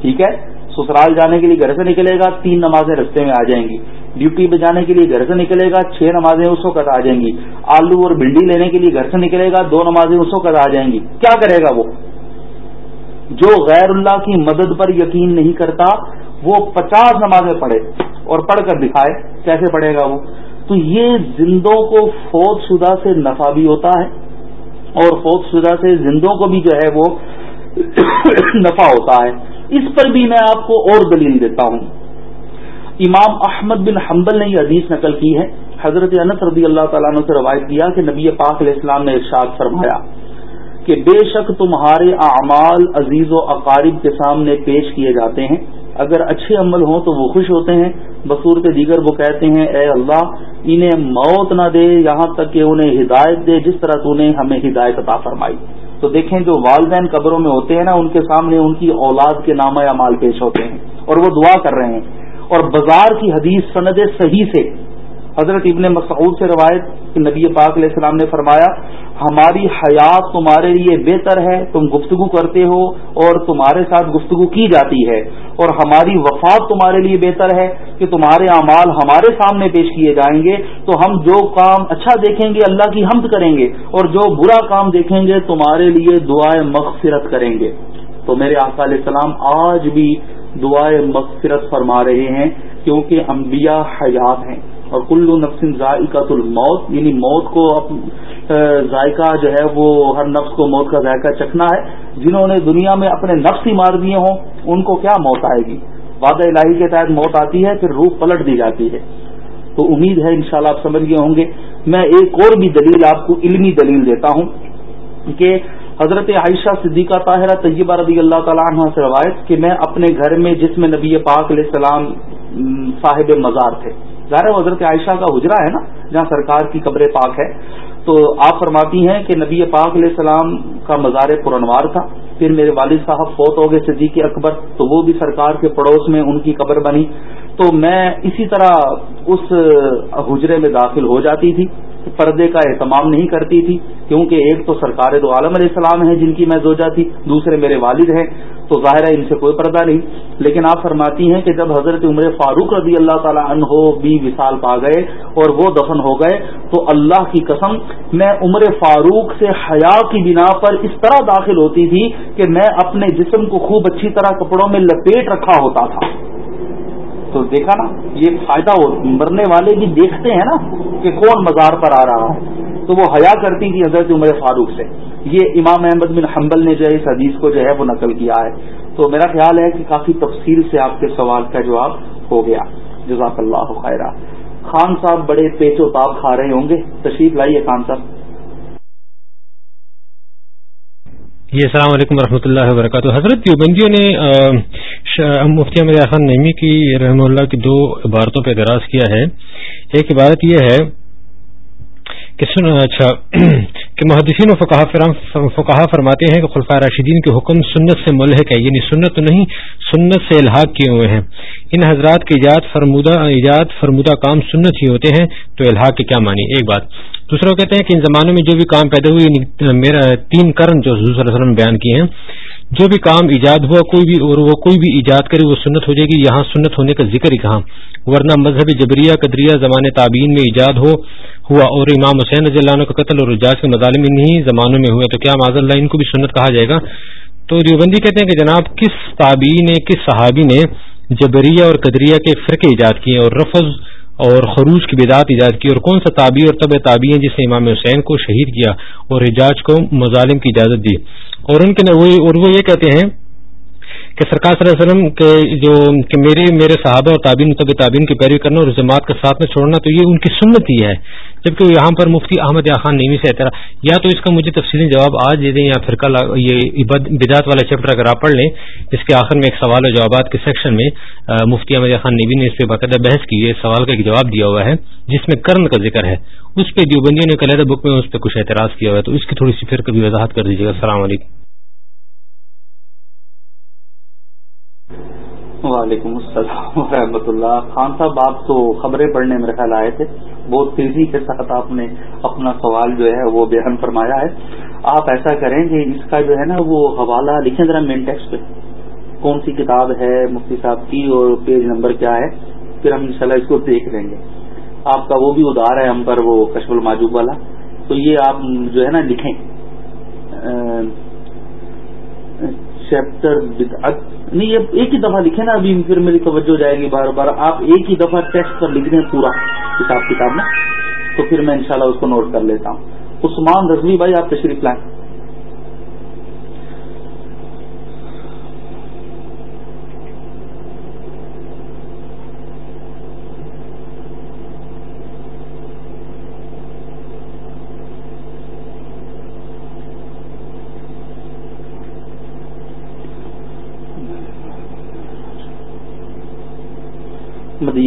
ٹھیک ہے؟ سسرال جانے کے لیے گھر سے نکلے گا، تین نمازیں رستے میں آ جائیں گی۔ ڈیوٹی پہ جانے کے لیے گھر سے نکلے گا، چھ نمازیں اس وقت آ جائیں گی۔ آلو اور بھنڈی لینے کے لیے گھر سے نکلے گا، دو نمازیں اس وقت آ جائیں گی۔ کیا کرے گا وہ؟ جو غیر اللہ کی مدد پر یقین نہیں کرتا، وہ پچاس نمازیں پڑھے اور پڑھ کر دکھائے۔ کیسے پڑھے گا وہ؟ تو یہ زندوں کو فوج شدہ سے نفع بھی ہوتا ہے اور فوج شدہ سے زندوں کو بھی جو ہے وہ نفع ہوتا ہے۔ اس پر بھی میں آپ کو اور دلیل دیتا ہوں۔ امام احمد بن حنبل نے یہ حدیث نقل کی ہے۔ حضرت انس رضی اللہ تعالیٰ نے سے روایت کیا کہ نبی پاک علیہ السلام نے ارشاد فرمایا کہ بے شک تمہارے اعمال عزیز و اقارب کے سامنے پیش کیے جاتے ہیں۔ اگر اچھے عمل ہوں تو وہ خوش ہوتے ہیں۔ بصورت دیگر وہ کہتے ہیں، اے اللہ، انہیں موت نہ دے، یہاں تک کہ انہیں ہدایت دے، جس طرح تو نے ہمیں ہدایت عطا فرمائی۔ تو دیکھیں جو والدین قبروں میں ہوتے ہیں نا، ان کے سامنے ان کی اولاد کے نام اعمال پیش ہوتے ہیں اور وہ دعا کر رہے ہیں۔ اور بازار کی حدیث سند صحیح سے حضرت ابن مسعود سے روایت کہ نبی پاک علیہ السلام نے فرمایا، ہماری حیات تمہارے لیے بہتر ہے، تم گفتگو کرتے ہو اور تمہارے ساتھ گفتگو کی جاتی ہے اور ہماری وفات تمہارے لیے بہتر ہے کہ تمہارے اعمال ہمارے سامنے پیش کیے جائیں گے، تو ہم جو کام اچھا دیکھیں گے اللہ کی حمد کریں گے اور جو برا کام دیکھیں گے تمہارے لیے دعائیں مغفرت کریں گے۔ تو میرے آقا علیہ السلام آج بھی دعائیں مغفرت فرما رہے ہیں، کیونکہ انبیاء حیات ہیں۔ اور کلو نفس ذائقہ الموت یعنی موت کو ذائقہ جو ہے وہ ہر نفس کو موت کا ذائقہ چکھنا ہے۔ جنہوں نے دنیا میں اپنے نفس ہی مار دیے ہوں، ان کو کیا موت آئے گی؟ وعدہ الہی کے تحت موت آتی ہے، پھر روح پلٹ دی جاتی ہے۔ تو امید ہے انشاءاللہ آپ سمجھ گئے ہوں گے۔ میں ایک اور بھی دلیل، آپ کو علمی دلیل دیتا ہوں کہ حضرت عائشہ صدیقہ طاہرہ طیبہ رضی اللہ تعالیٰ عنہ سے روایت کہ میں اپنے گھر میں جس میں نبی پاک علیہ السلام صاحب مزار تھے۔ ظاہر حضرت عائشہ کا حجرا ہے نا، جہاں سرکار کی قبر پاک ہے۔ تو آپ فرماتی ہیں کہ نبی پاک علیہ السلام کا مزار پرانوار تھا۔ پھر میرے والد صاحب فوت ہو گئے صدیق اکبر، تو وہ بھی سرکار کے پڑوس میں ان کی قبر بنی۔ تو میں اسی طرح اس حجرے میں داخل ہو جاتی تھی۔ پردے کا اہتمام نہیں کرتی تھی، کیونکہ ایک تو سرکار دو عالم علیہ السلام ہیں جن کی میں زوجہ تھی، دوسرے میرے والد ہیں، تو ظاہر ہے ان سے کوئی پردہ نہیں۔ لیکن آپ فرماتی ہیں کہ جب حضرت عمر فاروق رضی اللہ تعالیٰ عنہ بھی وصال پا گئے اور وہ دفن ہو گئے، تو اللہ کی قسم میں عمر فاروق سے حیا کی بنا پر اس طرح داخل ہوتی تھی کہ میں اپنے جسم کو خوب اچھی طرح کپڑوں میں لپیٹ رکھا ہوتا تھا۔ تو دیکھا نا، یہ فائدہ ہو، مرنے والے بھی دیکھتے ہیں نا کہ کون مزار پر آ رہا ہے تو وہ حیا کرتی تھی حضرت عمر فاروق سے۔ یہ امام احمد بن حنبل نے جو ہے، اس حدیث کو جو ہے، وہ نقل کیا ہے۔ تو میرا خیال ہے کہ کافی تفصیل سے آپ کے سوال کا جواب ہو گیا۔ جزاک اللہ خیرہ۔ خان صاحب بڑے پیچ و تاب کھا رہے ہوں گے۔ تشریف لائیے خان صاحب۔ جی السلام علیکم و اللہ وبرکاتہ۔ حضرت دیوبندیوں نے مفتی احمد خان نعمی کی رحم اللہ کی دو عبارتوں پہ اعتراض کیا ہے۔ ایک عبارت یہ ہے کہ اچھا کہ محدثین و فقہ فرماتے ہیں کہ خلفۂ راشدین کے حکم سنت سے ملحق ہے یعنی سنت تو نہیں، سنت سے الحاق کیے ہوئے ہیں۔ ان حضرات کے ایجاد فرمودہ ایجاد فرمودہ کام سنت ہی ہوتے ہیں، تو الحاق کے کیا معنی؟ ایک بات۔ دوسرا کہتے ہیں کہ ان زمانوں میں جو بھی کام پیدا ہوئے یعنی میرا تین کرن جو حضور صلی اللہ علیہ وسلم بیان کیے ہیں، جو بھی کام ایجاد ہوا، کوئی بھی اور وہ کوئی بھی ایجاد کرے، وہ سنت ہو جائے گی۔ یہاں سنت ہونے کا ذکر ہی کہاں؟ ورنہ مذہب جبریہ، قدریہ، زمان تعبین میں ایجاد ہو ہوا اور امام حسین رضی اللہ عنہ کا قتل اور اجاز کے مظالم انہیں زمانوں میں ہوئے تو کیا معذ اللہ ان کو بھی سنت کہا جائے گا؟ تو دیوبندی کہتے ہیں کہ جناب کس تابعی نے کس صحابی نے جبریہ اور قدریہ کے فرقے ایجاد کیے اور رفض اور خروج کی بدعت ایجاد کی اور کون سا تابی اور طب تابی ہیں جس نے امام حسین کو شہید کیا اور اجاج کو مظالم کی اجازت دی؟ اور ان کے اور وہ یہ کہتے ہیں کہ سرکار صلی اللہ علیہ وسلم کے جو کہ میرے میرے صحابہ اور تعبین طب تعبین کی پیروی کرنا اور جماعت کا ساتھ میں چھوڑنا، تو یہ ان کی سنت ہی ہے۔ جبکہ یہاں پر مفتی احمد یا خان نیوی سے اعتراض، یا تو اس کا مجھے تفصیلی جواب آج دے دیں یا پھر کل یہ بدعت والا چیپٹر اگر آپ پڑھ لیں، اس کے آخر میں ایک سوال و جوابات کے سیکشن میں مفتی احمد یا خان نیوی نے اس پہ باقاعدہ بحث کی ہے سوال کا ایک جواب دیا ہوا ہے، جس میں کرن کا ذکر ہے۔ اس پہ دیوبندیوں نے کلیدہ بک میں اس پہ کچھ اعتراض کیا ہوا ہے، تو اس کی تھوڑی سی پھر کبھی وضاحت کر دیجیے گا۔ السلام علیکم۔ وعلیکم السلام ورحمۃ اللہ۔ خان صاحب، آپ تو خبریں پڑھنے میرے خیال آئے تھے۔ بہت تیزی کے ساتھ آپ نے اپنا سوال جو ہے وہ بیان فرمایا ہے۔ آپ ایسا کریں کہ اس کا جو ہے نا وہ حوالہ لکھیں ذرا مین ٹیکس پہ۔ کون سی کتاب ہے، مفتی صاحب کی اور پیج نمبر کیا ہے؟ پھر ہم انشاءاللہ اس کو دیکھ لیں گے۔ آپ کا وہ بھی ادار ہے ہم پر، وہ کشف الماجوب والا۔ تو یہ آپ جو ہے نا لکھیں۔ چیپٹر نہیں، یہ ایک ہی دفعہ لکھیں نا، ابھی پھر میری توجہ جائے گی بار بار۔ آپ ایک ہی دفعہ ٹیسٹ پر لکھ دیں پورا حساب کتاب میں، تو پھر میں انشاءاللہ اس کو نوٹ کر لیتا ہوں۔ عثمان رضوی بھائی، آپ تشریف لائیں۔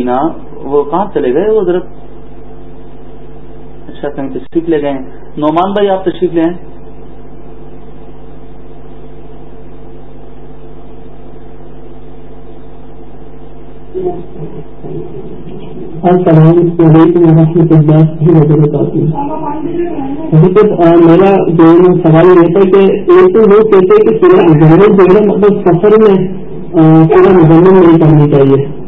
مدینہ، وہ کہاں چلے گئے وہ حضرت؟ اچھا کہیں تشریف لے گئے۔ نعمان بھائی، آپ تشریف لے آئیں۔ السلام علیکم و اللہ وبرکاتہ میرا جو سوال یہ تھا کہ ایک تو وہ کہتے ہیں کہ پورا مجمل جو ہے مطلب سفر میں پورا مذمن نہیں کرنی چاہیے۔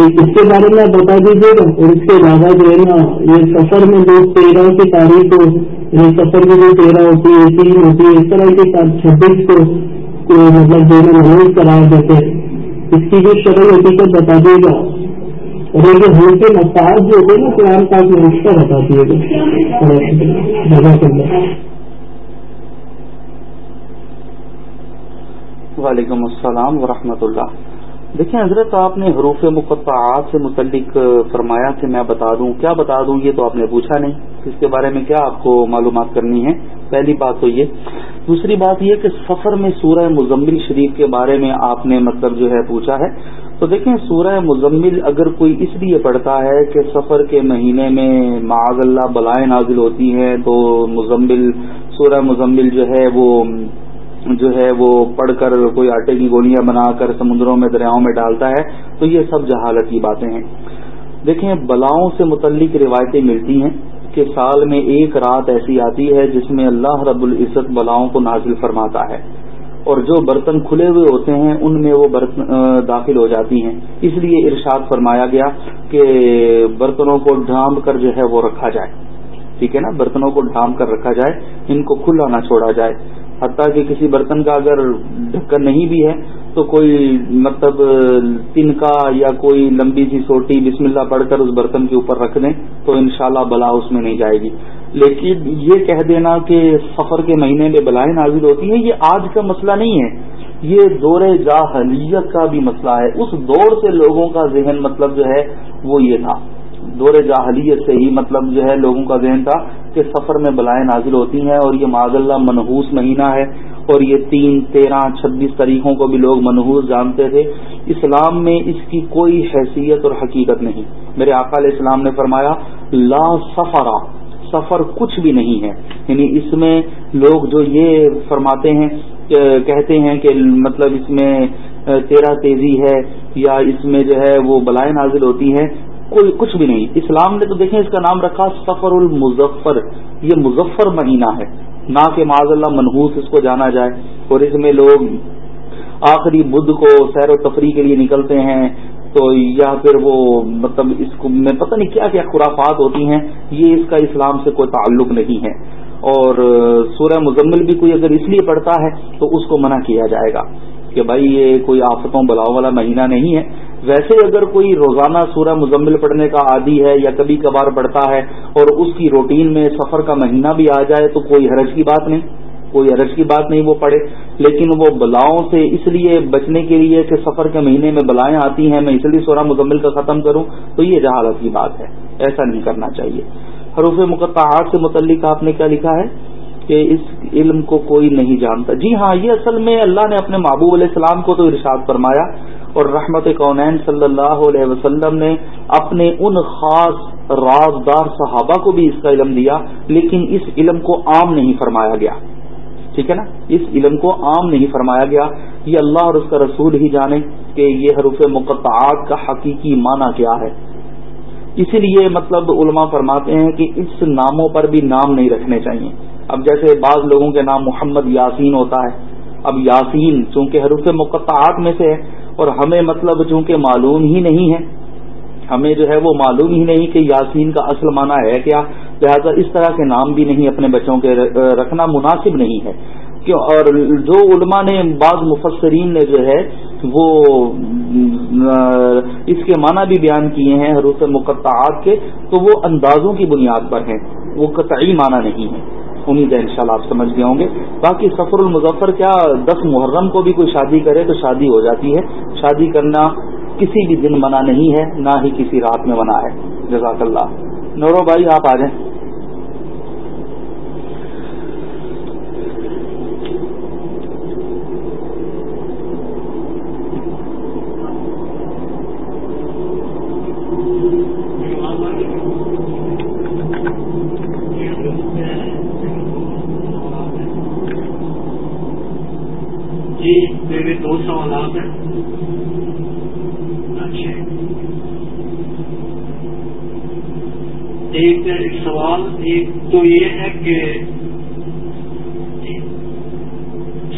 اس کے بارے میں بتا دیجیے گا۔ اور اس کے علاوہ جو ہے نا، یہ سفر میں جو تیرہ کی تاریخ کو یہ سفر کی جو تیرہ ہوتی ہے، تین ہوتی ہے، اس طرح کے ساتھ چھبیس کو مطلب جو ہے محروض قرار دیتے اس کی جو شکل حقیقت بتا دیے گا۔ اور یہ جو ہم کے مساج جو ہوتے ہیں نا، قرآن پاک میں اس کا بتا دیے گا۔ جزاک اللہ وعلیکم السلام ورحمۃ اللہ۔ دیکھیں حضرت آپ نے حروف مقطعات سے متعلق فرمایا کہ میں بتا دوں، کیا بتا دوں؟ یہ تو آپ نے پوچھا نہیں۔ اس کے بارے میں کیا آپ کو معلومات کرنی ہے؟ پہلی بات تو یہ۔ دوسری بات یہ کہ سفر میں سورہ مزمل شریف کے بارے میں آپ نے مطلب جو ہے پوچھا ہے۔ تو دیکھیں سورہ مزمل اگر کوئی اس لیے پڑھتا ہے کہ سفر کے مہینے میں معاذ اللہ بلائیں نازل ہوتی ہیں، تو مزمل، سورہ مزمل جو ہے وہ جو ہے وہ پڑھ کر کوئی آٹے کی گولیاں بنا کر سمندروں میں دریاؤں میں ڈالتا ہے، تو یہ سب جہالت کی باتیں ہیں۔ دیکھیں، بلاؤں سے متعلق روایتیں ملتی ہیں کہ سال میں ایک رات ایسی آتی ہے جس میں اللہ رب العزت بلاؤں کو نازل فرماتا ہے۔ اور جو برتن کھلے ہوئے ہوتے ہیں، ان میں وہ برتن داخل ہو جاتی ہیں۔ اس لیے ارشاد فرمایا گیا کہ برتنوں کو ڈھانپ کر جو ہے وہ رکھا جائے۔ ٹھیک ہے نا؟ برتنوں کو ڈھانپ کر رکھا جائے، ان کو کھلا نہ چھوڑا جائے۔ حتیٰ کہ کسی برتن کا اگر ڈھکن نہیں بھی ہے تو کوئی مطلب تن کا یا کوئی لمبی سی سوٹی بسم اللہ پڑھ کر اس برتن کے اوپر رکھ دیں تو انشاءاللہ بلا اس میں نہیں جائے گی۔ لیکن یہ کہہ دینا کہ سفر کے مہینے میں بلائیں نازل ہوتی ہیں، یہ آج کا مسئلہ نہیں ہے۔ یہ دور جاہلیت کا بھی مسئلہ ہے۔ اس دور سے لوگوں کا ذہن مطلب جو ہے وہ یہ تھا۔ دور جاہلیت سے ہی مطلب جو ہے لوگوں کا ذہن تھا کہ سفر میں بلائیں نازل ہوتی ہیں اور یہ معذ اللہ منحوس مہینہ ہے اور یہ تین، تیرہ، چھبیس تاریخوں کو بھی لوگ منحوس جانتے تھے۔ اسلام میں اس کی کوئی حیثیت اور حقیقت نہیں۔ میرے آقا علیہ السلام نے فرمایا، لا سفرا سفر کچھ بھی نہیں ہے۔ یعنی اس میں لوگ جو یہ فرماتے ہیں کہتے ہیں کہ مطلب اس میں تیرا تیزی ہے یا اس میں جو ہے وہ بلائیں نازل ہوتی ہیں۔ کوئی کچھ بھی نہیں۔ اسلام نے تو دیکھیں اس کا نام رکھا سفر المظفر۔ یہ مظفر مہینہ ہے۔ نہ کہ معذ اللہ منحوس اس کو جانا جائے۔ اور اس میں لوگ آخری بدھ کو سیر و تفریح کے لیے نکلتے ہیں۔ تو یا پھر وہ مطلب اس کو میں پتہ نہیں کیا کیا خرافات ہوتی ہیں۔ یہ اس کا اسلام سے کوئی تعلق نہیں ہے۔ اور سورہ مزمل بھی کوئی اگر اس لیے پڑھتا ہے تو اس کو منع کیا جائے گا کہ بھائی یہ کوئی آفتوں بلاؤ والا مہینہ نہیں ہے۔ ویسے اگر کوئی روزانہ سورہ مزمل پڑھنے کا عادی ہے یا کبھی کبھار پڑھتا ہے اور اس کی روٹین میں سفر کا مہینہ بھی آ جائے تو کوئی حرج کی بات نہیں، کوئی حرج کی بات نہیں وہ پڑھے۔ لیکن وہ بلاؤں سے اس لیے بچنے کے لیے کہ سفر کے مہینے میں بلائیں آتی ہیں، میں اس لیے سورہ مزمل کا ختم کروں تو یہ جہالت کی بات ہے۔ ایسا نہیں کرنا چاہیے۔ حروف مقطعات سے متعلق آپ نے کیا لکھا ہے؟ کہ اس علم کو کوئی نہیں جانتا۔ جی ہاں یہ اصل میں اللہ نے اپنے محبوب علیہ السلام کو تو ارشاد فرمایا۔ اور رحمت کونین صلی اللہ علیہ وسلم نے اپنے ان خاص رازدار صحابہ کو بھی اس کا علم دیا، لیکن اس علم کو عام نہیں فرمایا گیا۔ ٹھیک ہے نا؟ اس علم کو عام نہیں فرمایا گیا۔ یہ اللہ اور اس کا رسول ہی جانے کہ یہ حروف مقطعات کا حقیقی معنی کیا ہے۔ اسی لیے مطلب علماء فرماتے ہیں کہ اس ناموں پر بھی نام نہیں رکھنے چاہیے۔ اب جیسے بعض لوگوں کے نام محمد یاسین ہوتا ہے۔ اب یاسین چونکہ حروف مقطعات میں سے ہے اور ہمیں مطلب چونکہ معلوم ہی نہیں ہے، ہمیں جو ہے وہ معلوم ہی نہیں کہ یاسین کا اصل معنی ہے کیا، لہٰذا اس طرح کے نام بھی نہیں اپنے بچوں کے رکھنا مناسب نہیں ہے۔ اور جو علماء نے، بعض مفسرین نے جو ہے وہ اس کے معنی بھی بیان کیے ہیں حروف مقطعات کے، تو وہ اندازوں کی بنیاد پر ہیں، وہ قطعی معنی نہیں ہے۔ امید ہے انشاءاللہ آپ سمجھ گئے ہوں گے۔ باقی سفر المظفر کیا دس محرم کو بھی کوئی شادی کرے تو شادی ہو جاتی ہے۔ شادی کرنا کسی بھی دن منع نہیں ہے، نہ ہی کسی رات میں منع ہے۔ جزاک اللہ۔ نورو بھائی، آپ آ جائیں تو یہ ہے کہ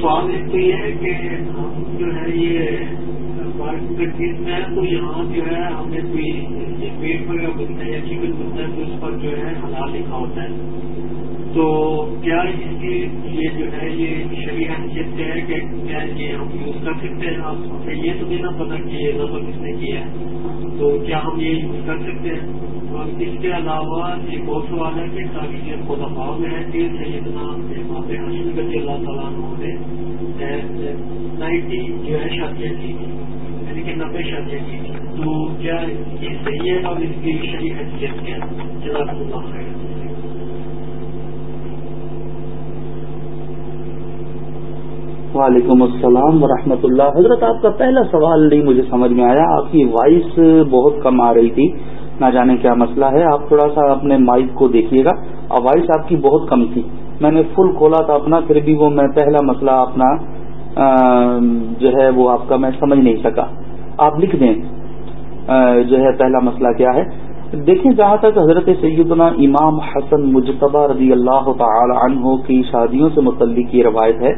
سوال ایک تو یہ ہے کہ ہم جو ہے یہ کنٹریز میں تو یہاں جو ہے ہم نے کوئی پیٹ وغیرہ بنتا ہے یا چکن بنتا ہے تو اس پر جو ہے حلال لکھا ہوتا ہے تو کیا اس کی یہ جو ہے یہ شریح حیثیت سے ہے کہ کیا یہ ہم یوز کر سکتے ہیں آپ یہ تو دینا پتا کہ یہ نظر کس نے کیا ہے تو کیا ہم یہ یوز کر سکتے ہیں اور اس کے علاوہ ایک اور سوال ہے کہ تاریخ خدفاؤ میں ہے کہ سیدنا امام حسن گتی اللہ تعالیٰ نے نائنٹی جو ہے شادیاں کی تھی یعنی کہ نبے شادیاں کی تھی تو کیا یہ صحیح ہے اور اس کی شریح حیثیت کیا جزاک اللہ خیر۔ وعلیکم السلام ورحمۃ اللہ۔ حضرت، آپ کا پہلا سوال نہیں مجھے سمجھ میں آیا، آپ کی وائس بہت کم آ رہی تھی۔ نہ جانے کیا مسئلہ ہے۔ آپ تھوڑا سا اپنے مائک کو دیکھیے گا۔ وائس آپ کی بہت کم تھی۔ میں نے فل کھولا تھا اپنا، پھر بھی وہ میں پہلا مسئلہ اپنا جو ہے وہ آپ کا میں سمجھ نہیں سکا۔ آپ لکھ دیں جو ہے پہلا مسئلہ کیا ہے۔ دیکھیں جہاں تک حضرت سیدنا امام حسن مجتبہ رضی اللہ تعالی عنہ کی شادیوں سے متعلق یہ روایت ہے۔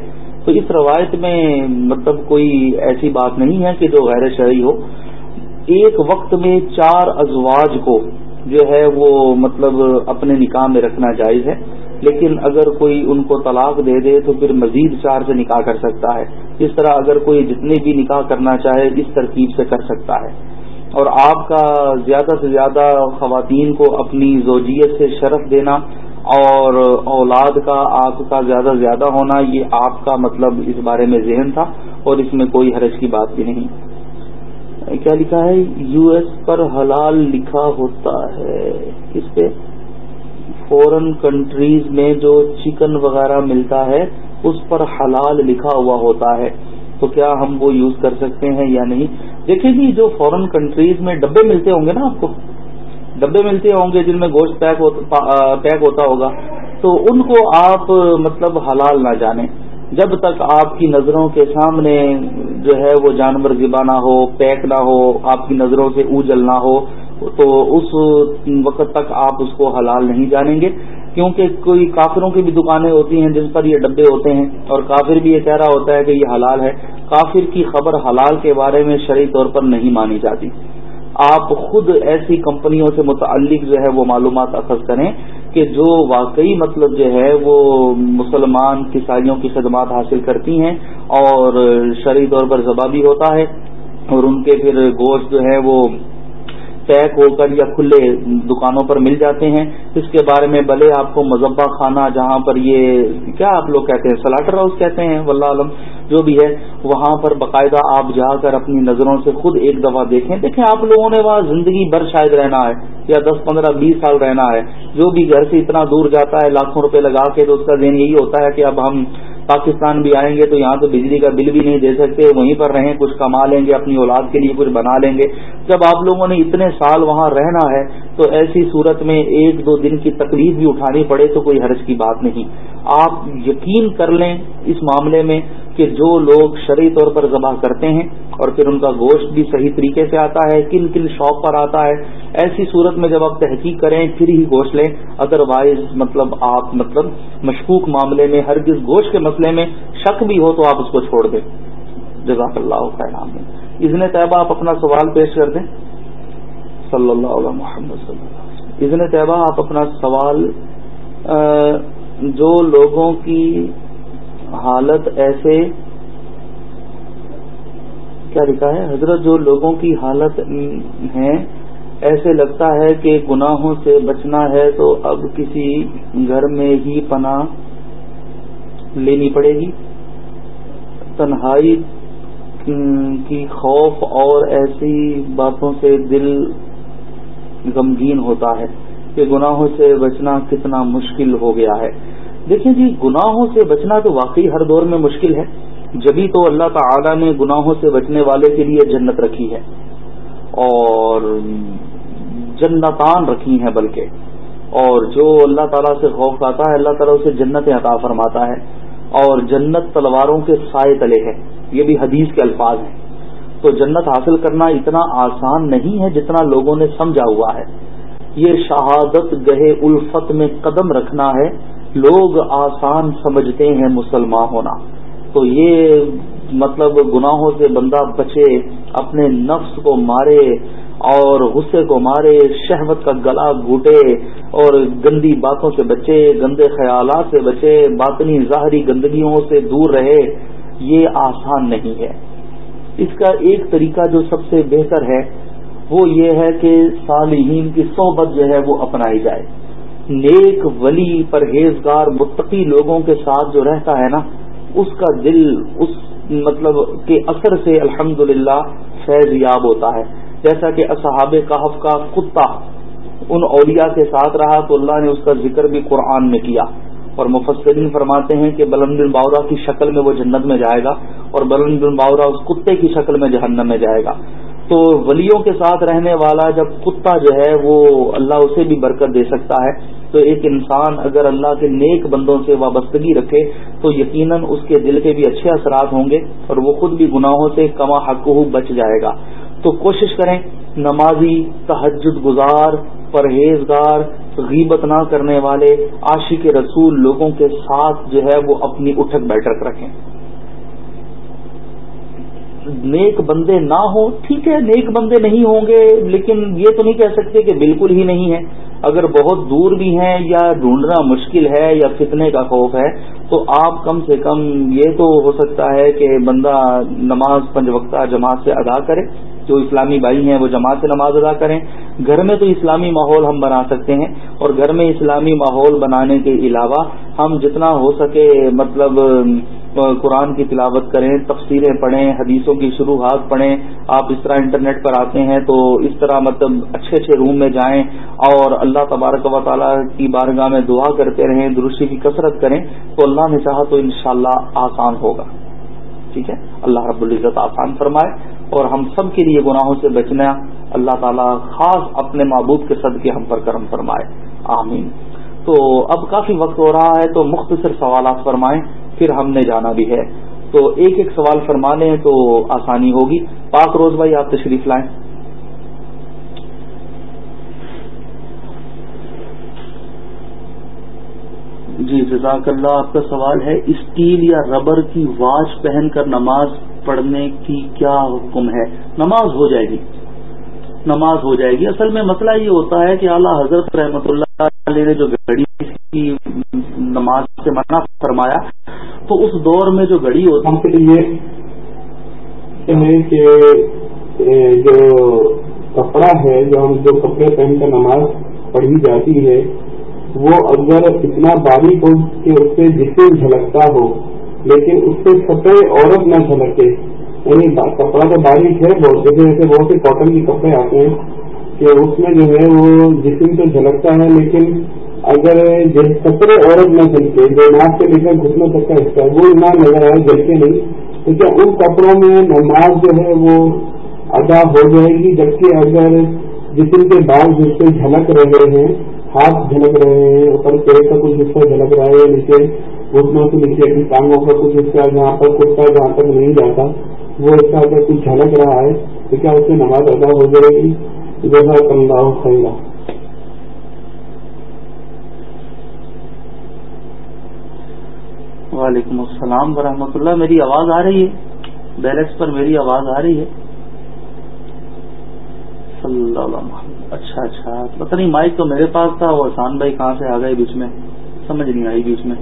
تو اس روایت میں مطلب کوئی ایسی بات نہیں ہے کہ جو غیر شرعی ہو۔ ایک وقت میں چار ازواج کو جو ہے وہ مطلب اپنے نکاح میں رکھنا جائز ہے، لیکن اگر کوئی ان کو طلاق دے دے تو پھر مزید چار سے نکاح کر سکتا ہے۔ اس طرح اگر کوئی جتنے بھی نکاح کرنا چاہے، اس ترکیب سے کر سکتا ہے۔ اور آپ کا زیادہ سے زیادہ خواتین کو اپنی زوجیت سے شرف دینا اور اولاد کا، آپ کا زیادہ زیادہ ہونا، یہ آپ کا مطلب اس بارے میں ذہن تھا اور اس میں کوئی حرج کی بات بھی نہیں۔ کیا لکھا ہے؟ یو ایس پر حلال لکھا ہوتا ہے۔ کس پہ فورن کنٹریز میں جو چکن وغیرہ ملتا ہے، اس پر حلال لکھا ہوا ہوتا ہے۔ تو کیا ہم وہ یوز کر سکتے ہیں یا نہیں؟ دیکھیں جی جو فورن کنٹریز میں ڈبے ملتے ہوں گے نا آپ کو، ڈبے ملتے ہوں گے جن میں گوشت پیک ہوتا ہوگا، تو ان کو آپ مطلب حلال نہ جانیں۔ جب تک آپ کی نظروں کے سامنے جو ہے وہ جانور ذبح نہ ہو، پیک نہ ہو، آپ کی نظروں سے اوجل نہ ہو، تو اس وقت تک آپ اس کو حلال نہیں جانیں گے۔ کیونکہ کوئی کافروں کی بھی دکانیں ہوتی ہیں جس پر یہ ڈبے ہوتے ہیں اور کافر بھی یہ کہہ رہا ہوتا ہے کہ یہ حلال ہے۔ کافر کی خبر حلال کے بارے میں شرعی طور پر نہیں مانی جاتی۔ آپ خود ایسی کمپنیوں سے متعلق جو ہے وہ معلومات اخذ کریں کہ جو واقعی مطلب جو ہے وہ مسلمان کسائیوں کی خدمات حاصل کرتی ہیں اور شرعی طور پر ذبح بھی ہوتا ہے اور ان کے پھر گوشت جو ہے وہ پیک ہو کر یا کھلے دکانوں پر مل جاتے ہیں۔ اس کے بارے میں بھلے آپ کو مذبہ خانہ جہاں پر یہ کیا آپ لوگ کہتے ہیں سلاٹر ہاؤس کہتے ہیں، واللہ عالم۔ جو بھی ہے، وہاں پر باقاعدہ آپ جا کر اپنی نظروں سے خود ایک دفعہ دیکھیں۔ دیکھیں، آپ لوگوں نے وہاں زندگی بھر شاید رہنا ہے یا دس، پندرہ، بیس سال رہنا ہے۔ جو بھی گھر سے اتنا دور جاتا ہے، لاکھوں روپے لگا کے تو اس کا ذہن یہی ہوتا ہے کہ اب ہم پاکستان بھی آئیں گے تو یہاں تو بجلی کا بل بھی نہیں دے سکتے، وہیں پر رہیں، کچھ کما لیں گے، اپنی اولاد کے لیے کچھ بنا لیں گے۔ جب آپ لوگوں نے اتنے سال وہاں رہنا ہے، تو ایسی صورت میں ایک دو دن کی تکلیف بھی اٹھانی پڑے تو کوئی حرج کی بات نہیں۔ آپ یقین کر لیں اس معاملے میں کہ جو لوگ شرعی طور پر ذبح کرتے ہیں اور پھر ان کا گوشت بھی صحیح طریقے سے آتا ہے، کن کن شاپ پر آتا ہے۔ ایسی صورت میں جب آپ تحقیق کریں، پھر ہی گوشت لیں۔ ادر وائز مطلب آپ مطلب مشکوک معاملے میں ہر کس گوشت کے مسئلے میں شک بھی ہو تو آپ اس کو چھوڑ دیں۔ جزاک اللہ کا نام ہے ازن طیبہ آپ اپنا سوال پیش کر دیں۔ صلی اللہ علیہ محمد صلی اللہ ازن طیبہ آپ اپنا سوال جو لوگوں کی حالت ایسے کیا لکھا ہے؟ حضرت جو لوگوں کی حالت ہیں، ایسے لگتا ہے کہ گناہوں سے بچنا ہے تو اب کسی گھر میں ہی پناہ لینی پڑے گی۔ تنہائی کی خوف اور ایسی باتوں سے دل غمگین ہوتا ہے کہ گناہوں سے بچنا کتنا مشکل ہو گیا ہے۔ دیکھیں جی گناہوں سے بچنا تو واقعی ہر دور میں مشکل ہے۔ جبھی تو اللہ تعالی نے گناہوں سے بچنے والے کے لیے جنت رکھی ہے اور جنتان رکھی ہیں بلکہ اور جو اللہ تعالیٰ سے خوف کھاتا ہے اللہ تعالیٰ اسے جنت عطا فرماتا ہے اور جنت تلواروں کے سائے تلے ہے یہ بھی حدیث کے الفاظ ہیں تو جنت حاصل کرنا اتنا آسان نہیں ہے جتنا لوگوں نے سمجھا ہوا ہے یہ شہادت گہے الفت میں قدم رکھنا ہے لوگ آسان سمجھتے ہیں مسلمان ہونا تو یہ مطلب گناہوں سے بندہ بچے، اپنے نفس کو مارے اور غصے کو مارے، شہوت کا گلا گھوٹے اور گندی باتوں سے بچے، گندے خیالات سے بچے، باطنی ظاہری گندگیوں سے دور رہے، یہ آسان نہیں ہے۔ اس کا ایک طریقہ جو سب سے بہتر ہے، وہ یہ ہے کہ صالحین کی صحبت جو ہے وہ اپنائی جائے۔ نیک ولی پرہیزگار متقی لوگوں کے ساتھ جو رہتا ہے نا اس کا دل اس مطلب کے اثر سے الحمد للہ فیض یاب ہوتا ہے۔ جیسا کہ اصحاب کہف کا کتا ان اولیاء کے ساتھ رہا تو اللہ نے اس کا ذکر بھی قرآن میں کیا۔ اور مفسرین فرماتے ہیں کہ بلند بن باورا کی شکل میں وہ جنت میں جائے گا اور بلند بن باورا اس کتے کی شکل میں جہنم میں جائے گا۔ تو ولیوں کے ساتھ رہنے والا جب کتا جو ہے وہ اللہ اسے بھی برکت دے سکتا ہے۔ تو ایک انسان اگر اللہ کے نیک بندوں سے وابستگی رکھے تو یقیناً اس کے دل کے بھی اچھے اثرات ہوں گے اور وہ خود بھی گناہوں سے کما حق بچ جائے گا۔ تو کوشش کریں نمازی تحجد گزار، پرہیزگار، غیبت نہ کرنے والے، عاشق رسول لوگوں کے ساتھ جو ہے وہ اپنی اٹھک بیٹھک رکھیں۔ نیک بندے نہ ہوں، ٹھیک ہے، نیک بندے نہیں ہوں گے، لیکن یہ تو نہیں کہہ سکتے کہ بالکل ہی نہیں ہے اگر بہت دور بھی ہیں یا ڈھونڈنا مشکل ہے یا فتنے کا خوف ہے، تو آپ کم سے کم یہ تو ہو سکتا ہے کہ بندہ نماز پنج وقتہ جماعت سے ادا کرے۔ جو اسلامی بھائی ہیں وہ جماعت سے نماز ادا کریں۔ گھر میں تو اسلامی ماحول ہم بنا سکتے ہیں اور گھر میں اسلامی ماحول بنانے کے علاوہ ہم جتنا ہو سکے مطلب قرآن کی تلاوت کریں، تفسیریں پڑھیں، حدیثوں کی شروحات پڑھیں۔ آپ اس طرح انٹرنیٹ پر آتے ہیں تو اس طرح مطلب اچھے اچھے روم میں جائیں اور اللہ تبارک و تعالیٰ کی بارگاہ میں دعا کرتے رہیں، درشی کی کثرت کریں، تو اللہ نے چاہا تو انشاءاللہ آسان ہوگا۔ ٹھیک ہے؟ اللہ رب العزت آسان فرمائے اور ہم سب کے لیے گناہوں سے بچنا اللہ تعالیٰ خاص اپنے معبود کے صدقے ہم پر کرم فرمائے۔ آمین۔ تو اب کافی وقت ہو رہا ہے تو مختصر سوالات فرمائیں۔ پھر ہم نے جانا بھی ہے۔ تو ایک ایک سوال فرما لیں تو آسانی ہوگی۔ پاک روز بھائی، آپ تشریف لائیں۔ جی جزاک اللہ، آپ کا سوال ہے، اسٹیل یا ربر کی واچ پہن کر نماز پڑھنے کی کیا حکم ہے؟ نماز ہو جائے گی۔ نماز ہو جائے گی۔ اصل میں مسئلہ یہ ہوتا ہے کہ اعلیٰ حضرت رحمۃ اللہ علیہ نے جو گھڑی کی نماز سے منع فرمایا، تو اس دور میں جو گھڑی ہوتی ہم کے لیے کہ جو کپڑا ہے، جو ہم جو کپڑے پہن کر نماز پڑھی جاتی ہے، وہ اگر اتنا باریک ہو کہ اس سے جسم جھلکتا ہو، لیکن اس سے سطح عورت نہ جھلکے۔ یعنی کپڑا تو باریک ہے بہت جیسے جیسے بہت سے کاٹن کے کپڑے آتے ہیں کہ اس میں جو ہے وہ جسم تو جھلکتا ہے، لیکن اگر کپڑے عورت نہ جھلکے، جو ناک سے لے کر گھٹنے تک کا حصہ ہے، وہ ایمان نظر آئے، جھلکے نہیں تو کیا ان کپڑوں میں نماز جو ہے وہ ادا ہو جائے گی، جبکہ اگر جسم کے بال جس سے جھلک رہے ہیں، ہاتھ جھلک رہے ہیں، اوپر پیڑ کا کچھ حصہ جھلک رہا ہے نیچے گھٹنوں سے نیچے، اپنی ٹانگوں کا کچھ حصہ، جہاں پر کتا جہاں تک نہیں جاتا وہ حصہ اگر کچھ جھلک رہا ہے تو کیا اس سے نماز ادا ہو جائے گی؟ جیسا اللہ خیرہ۔ وعلیکم السلام ورحمۃ اللہ۔ میری آواز آ رہی ہے؟ بیلٹس پر میری آواز آ رہی ہے؟ صلی اللہ علیہ اچھا اچھا۔ پتہ نہیں، مائک تو میرے پاس تھا، وہ احسان بھائی کہاں سے آ گئے بیچ میں؟ سمجھ نہیں آئی بیچ میں۔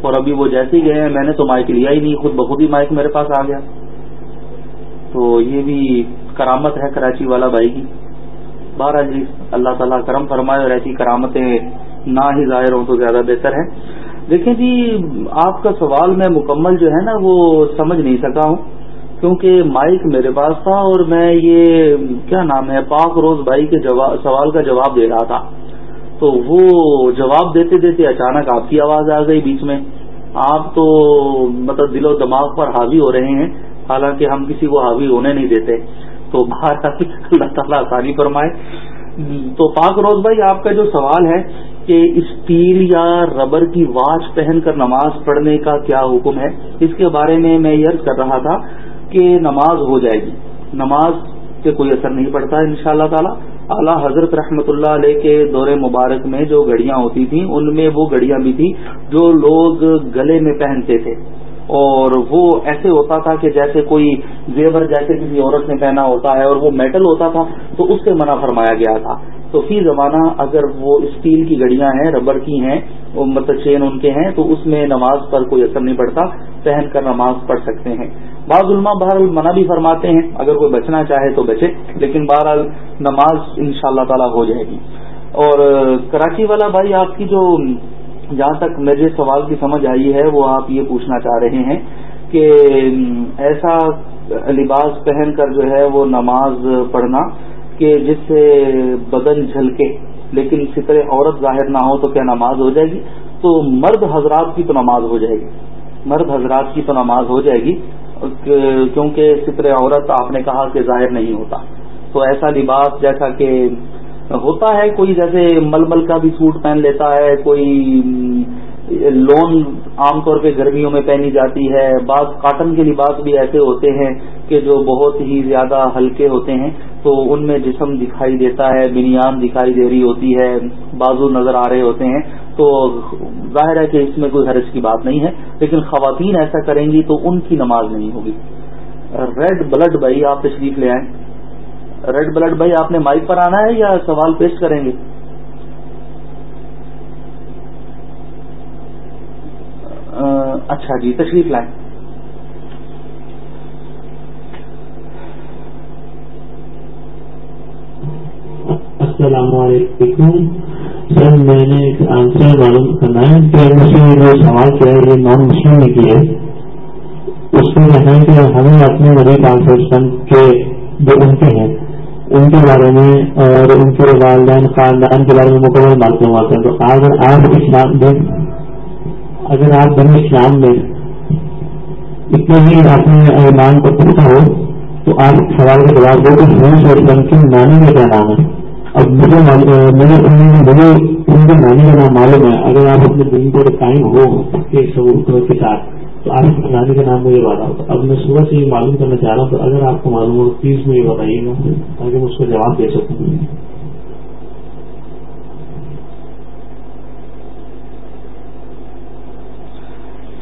اور ابھی وہ جیسے ہی گئے ہیں، میں نے تو مائک لیا ہی نہیں، خود بخود ہی مائک میرے پاس آ گیا۔ تو یہ بھی کرامت ہے کراچی والا بھائی کی۔ بارہ جی اللہ تعالیٰ کرم فرمائے اور ایسی کرامتیں نہ ہی ظاہر ہوں تو زیادہ بہتر ہے دیکھیں جی آپ کا سوال میں مکمل جو ہے نا وہ سمجھ نہیں سکا ہوں۔ کیونکہ مائک میرے پاس تھا اور میں یہ کیا نام ہے، پاک روز بھائی کے سوال کا جواب دے رہا تھا۔ تو وہ جواب دیتے دیتے اچانک آپ کی آواز آ گئی بیچ میں۔ آپ تو مطلب دل و دماغ پر حاوی ہو رہے ہیں۔ حالانکہ ہم کسی کو حاوی ہونے نہیں دیتے۔ تو باہر اللہ تعالیٰ آسانی فرمائے۔ تو پاک روز بھائی، آپ کا جو سوال ہے کہ اسٹیل یا ربر کی واچ پہن کر نماز پڑھنے کا کیا حکم ہے؟ اس کے بارے میں میں یہ کر رہا تھا کہ نماز ہو جائے گی۔ نماز سے کوئی اثر نہیں پڑتا ان شاء اللہ تعالیٰ۔ اعلیٰ حضرت رحمۃ اللہ علیہ کے دور مبارک میں جو گھڑیاں ہوتی تھیں، ان میں وہ گھڑیاں بھی تھیں جو لوگ گلے میں پہنتے تھے۔ اور وہ ایسے ہوتا تھا کہ جیسے کوئی زیور جیسے کسی عورت نے پہنا ہوتا ہے اور وہ میٹل ہوتا تھا، تو اس سے منع فرمایا گیا تھا۔ تو فی زمانہ اگر وہ اسٹیل کی گڑیاں ہیں ربر کی ہیں مطلب چین ان کے ہیں، تو اس میں نماز پر کوئی اثر نہیں پڑتا، پہن کر نماز پڑھ سکتے ہیں۔ بعض علماء بہرحال منع بھی فرماتے ہیں، اگر کوئی بچنا چاہے تو بچے، لیکن بہرحال نماز ان شاء اللہ تعالی ہو جائے گی۔ اور، کراچی والا بھائی، آپ کی جو جہاں تک میرے سوال کی سمجھ آئی ہے، وہ آپ یہ پوچھنا چاہ رہے ہیں کہ ایسا لباس پہن کر جو ہے وہ نماز پڑھنا کہ جس سے بدن جھلکے، لیکن فطر عورت ظاہر نہ ہو تو کیا نماز ہو جائے گی؟ تو مرد حضرات کی تو نماز ہو جائے گی۔ مرد حضرات کی تو نماز ہو جائے گی کیونکہ فطر عورت آپ نے کہا کہ ظاہر نہیں ہوتا۔ تو ایسا لباس جیسا کہ ہوتا ہے کوئی جیسے مل مل کا بھی سوٹ پہن لیتا ہے، کوئی لون عام طور پہ گرمیوں میں پہنی جاتی ہے۔ بعض کاٹن کے لباس بھی ایسے ہوتے ہیں کہ جو بہت ہی زیادہ ہلکے ہوتے ہیں، تو ان میں جسم دکھائی دیتا ہے بنیاد دکھائی دے رہی ہوتی ہے، بازو نظر آ رہے ہوتے ہیں۔ تو ظاہر ہے کہ اس میں کوئی حرض کی بات نہیں ہے، لیکن خواتین ایسا کریں گی تو ان کی نماز نہیں ہوگی۔ ریڈ بلڈ بھائی، آپ تشریف لے آئیں۔ ریڈ بلڈ بھائی آپ نے مائک پر آنا ہے یا سوال پیش کریں گے اچھا جی تشریف لائیں السلام علیکم سر میں نے ایک آنسر معلوم کرنا ہے کہ مجھے جو سوال کیا ہے یہ نان مسلم نے کیا ہے اس میں ہے کہ ہمیں اپنے نبی ٹرانسلیشن کے جو ان کے ہیں ان کے بارے میں اور ان کے والدین، خاندان کے بارے میں مکمل معلومات ہیں۔ تو اگر آپ اسلام دن اگر آپ دن اسلام میں اتنے ہی اپنے ایمان کو پوچھا ہو، تو آپ سوال کا جواب دو کہ حضور وسلم کی نانی میں کیا نام ہے؟ اب مجھے مجھے مجھے ان کے نانی کا نام معلوم ہے۔ اگر آپ اپنے دن کو قائم ہو کے کے ساتھ تو آپ نانی کا نام مجھے بتا ہوتا اب میں صبح سے یہ معلوم کرنا چاہ رہا ہوں تو اگر آپ کو معلوم ہو پلیز مجھے بتائیے گا، تاکہ میں اس کا جواب دے سکوں۔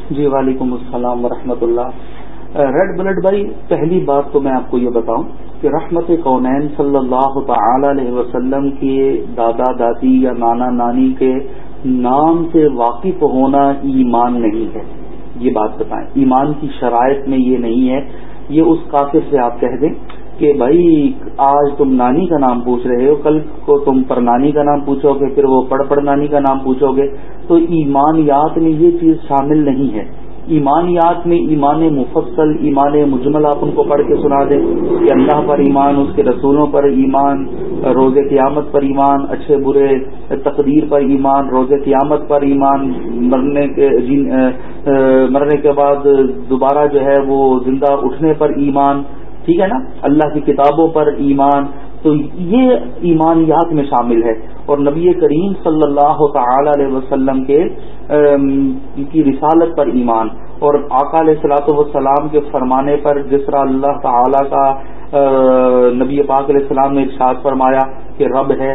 جی وعلیکم السلام ورحمۃ اللہ۔ ریڈ بلڈ بھائی، پہلی بات تو میں آپ کو یہ بتاؤں کہ رحمت کونین صلی اللہ تعالی علیہ وسلم کے دادا دادی یا نانا نانی کے نام سے واقف ہونا ایمان نہیں ہے۔ یہ بات بتائیں۔ ایمان کی شرائط میں یہ نہیں ہے۔ یہ اس کافر سے آپ کہہ دیں کہ بھائی، آج تم نانی کا نام پوچھ رہے ہو، کل کو تم پر نانی کا نام پوچھو گے پھر وہ پڑ پڑ نانی کا نام پوچھو گے تو ایمانیات میں یہ چیز شامل نہیں ہے۔ ایمانیات میں ایمان مفصل، ایمان مجمل آپ ان کو پڑھ کے سنا دیں کہ اللہ پر ایمان، اس کے رسولوں پر ایمان روز قیامت پر ایمان، اچھے برے تقدیر پر ایمان روز قیامت پر ایمان، مرنے کے مرنے کے بعد دوبارہ جو ہے وہ زندہ اٹھنے پر ایمان، ٹھیک ہے نا؟ اللہ کی کتابوں پر ایمان، تو یہ ایمانیات میں شامل ہے۔ اور نبی کریم صلی اللہ تعالی علیہ وسلم کے کی رسالت پر ایمان۔ اور آقا علیہ صلاح وسلام کے فرمانے پر جس طرح اللہ تعالی کا نبی پاک علیہ السلام نے ارشاد فرمایا کہ رب ہے،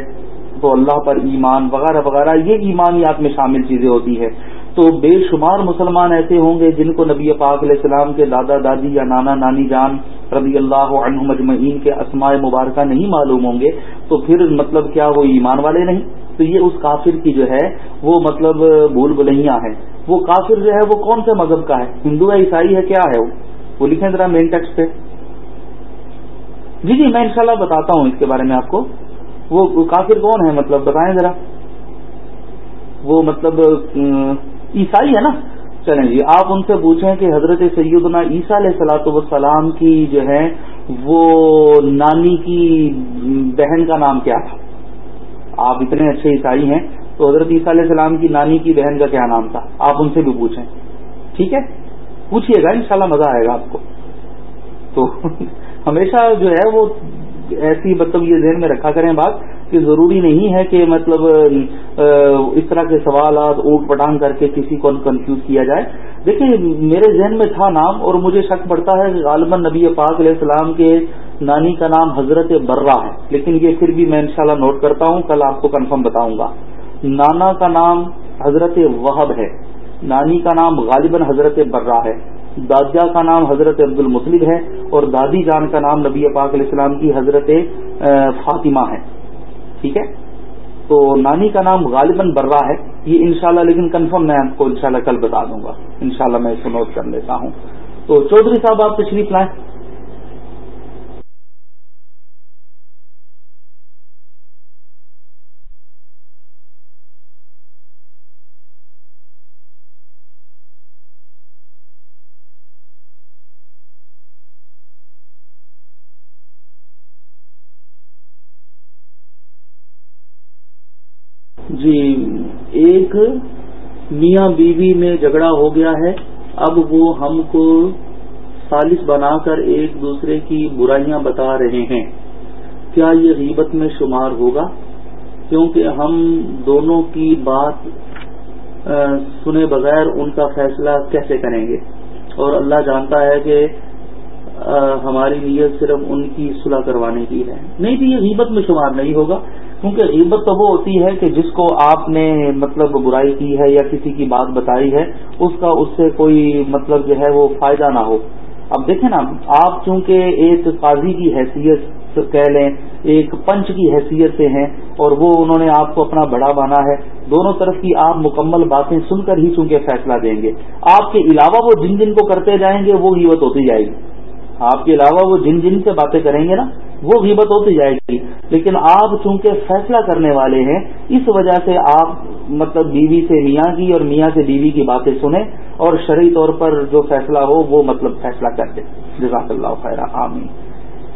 تو اللہ پر ایمان، وغیرہ وغیرہ، یہ ایمانیات میں شامل چیزیں ہوتی ہیں۔ تو بے شمار مسلمان ایسے ہوں گے جن کو نبی پاک علیہ السلام کے دادا دادی یا نانا نانی جان رضی اللہ عنہ مجمعین کے اسماء مبارکہ نہیں معلوم ہوں گے، تو پھر مطلب کیا وہ ایمان والے نہیں؟ تو یہ اس کافر کی جو ہے، وہ مطلب بھول بلہیاں ہیں۔ وہ کافر جو ہے، وہ کون سے مذہب کا ہے؟ ہندو ہے، عیسائی ہے، کیا ہے وہ؟ وہ لکھیں ذرا مین ٹیکسٹ پہ۔ جی جی میں انشاءاللہ بتاتا ہوں اس کے بارے میں آپ کو۔ وہ کافر کون ہے مطلب بتائیں ذرا۔ وہ مطلب عیسائی ہے نا؟ چلیں جی آپ ان سے پوچھیں کہ حضرت سیدنا عیسیٰ علیہ سلاۃ وسلام کی جو ہے، وہ نانی کی بہن کا نام کیا تھا؟ آپ اتنے اچھے عیسائی ہیں، تو حضرت عیسیٰ علیہ السلام کی نانی کی بہن کا کیا نام تھا؟ آپ ان سے بھی پوچھیں۔ ٹھیک ہے؟ پوچھیے گا، انشاءاللہ مزہ آئے گا آپ کو۔ تو ہمیشہ جو ہے، وہ ایسی مطلب یہ ذہن میں رکھا کریں بات۔ کہ ضروری نہیں ہے کہ مطلب اس طرح کے سوالات اوٹ پٹانگ کر کے کسی کو کنفیوز کیا جائے۔ دیکھیں، میرے ذہن میں تھا نام اور مجھے شک پڑتا ہے کہ غالباً نبی پاک علیہ السلام کے نانی کا نام حضرت برہ ہے۔ لیکن یہ پھر بھی میں انشاءاللہ نوٹ کرتا ہوں، کل آپ کو کنفرم بتاؤں گا۔ نانا کا نام حضرت وہب ہے۔ نانی کا نام غالباً حضرت برہ ہے۔ دادیا کا نام حضرت عبد المطلب ہے اور دادی جان کا نام نبی پاک علیہ السلام کی حضرت فاطمہ ہے۔ ٹھیک ہے؟ تو نانی کا نام غالباً برا ہے۔ یہ انشاءاللہ لیکن کنفرم میں آپ کو انشاءاللہ کل بتا دوں گا۔ انشاءاللہ میں اسے نوٹ کر لیتا ہوں۔ تو چودھری صاحب، آپ تشریف لائیں جی ایک میاں بیوی میں جھگڑا ہو گیا ہے، اب وہ ہم کو سالس بنا کر ایک دوسرے کی برائیاں بتا رہے ہیں۔ کیا یہ غیبت میں شمار ہوگا؟ کیونکہ ہم دونوں کی بات سنے بغیر ان کا فیصلہ کیسے کریں گے؟ اور اللہ جانتا ہے کہ ہماری نیت صرف ان کی صلح کروانے کی ہے۔ نہیں تو یہ غیبت میں شمار نہیں ہوگا۔ کیونکہ غیبت تو وہ ہوتی ہے کہ جس کو آپ نے مطلب برائی کی ہے یا کسی کی بات بتائی ہے، اس کا اس سے کوئی مطلب جو ہے وہ فائدہ نہ ہو۔ اب دیکھیں نا، آپ چونکہ ایک قاضی کی حیثیت کہہ لیں، ایک پنچ کی حیثیت سے ہیں اور وہ انہوں نے آپ کو اپنا بڑا بانا ہے، دونوں طرف کی آپ مکمل باتیں سن کر ہی چونکہ فیصلہ دیں گے۔ آپ کے علاوہ وہ جن جن کو کرتے جائیں گے، وہ غیبت ہوتی جائے گی۔ آپ کے علاوہ وہ جن جن سے باتیں کریں گے نا وہ غیبت ہوتی جائے گی۔ لیکن آپ چونکہ فیصلہ کرنے والے ہیں، اس وجہ سے آپ مطلب بیوی سے میاں کی اور میاں سے بیوی کی باتیں سنیں اور شرعی طور پر جو فیصلہ ہو، وہ مطلب فیصلہ کر دے جزاک اللہ خیر آمین۔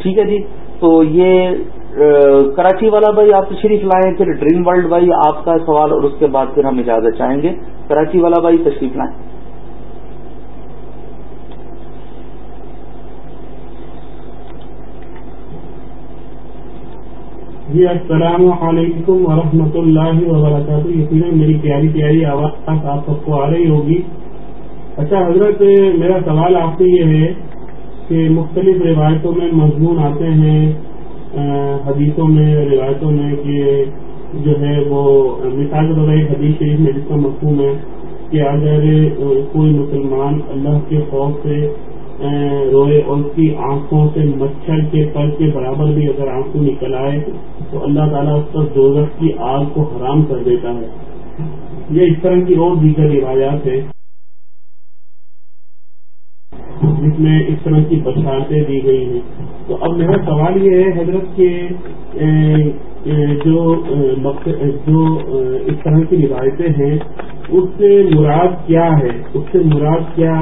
ٹھیک ہے جی تو یہ کراچی والا بھائی آپ تشریف لائیں، پھر ڈریم ورلڈ بھائی آپ کا سوال اور اس کے بعد پھر ہم اجازت چاہیں گے۔ کراچی والا بھائی تشریف لائیں۔ جی السلام علیکم ورحمۃ اللہ وبرکاتہ۔ یقیناً میری پیاری پیاری آواز آپ سب کو آ رہی ہوگی۔ اچھا حضرت، میرا سوال آپ سے یہ ہے کہ مختلف روایتوں میں مضمون آتے ہیں حدیثوں میں، روایتوں میں کہ جو ہے وہ مثال کے طور حدیث شریف میں جس کا مفہوم ہے کہ اگر کوئی مسلمان اللہ کے خوف سے روئے اور اس کی آنکھوں سے مچھر کے پر کے برابر بھی اگر آنکھوں نکل آئے تو اللہ تعالیٰ اس پر دوزخ کی آگ کو حرام کر دیتا ہے۔ یہ اس طرح کی اور دیگر روایات ہے جس میں اس طرح کی بشارتیں دی گئی ہیں۔ تو اب میرا سوال یہ ہے حضرت کہ جو جو اس طرح کی روایتیں ہیں، اس سے مراد کیا ہے؟ اس سے مراد کیا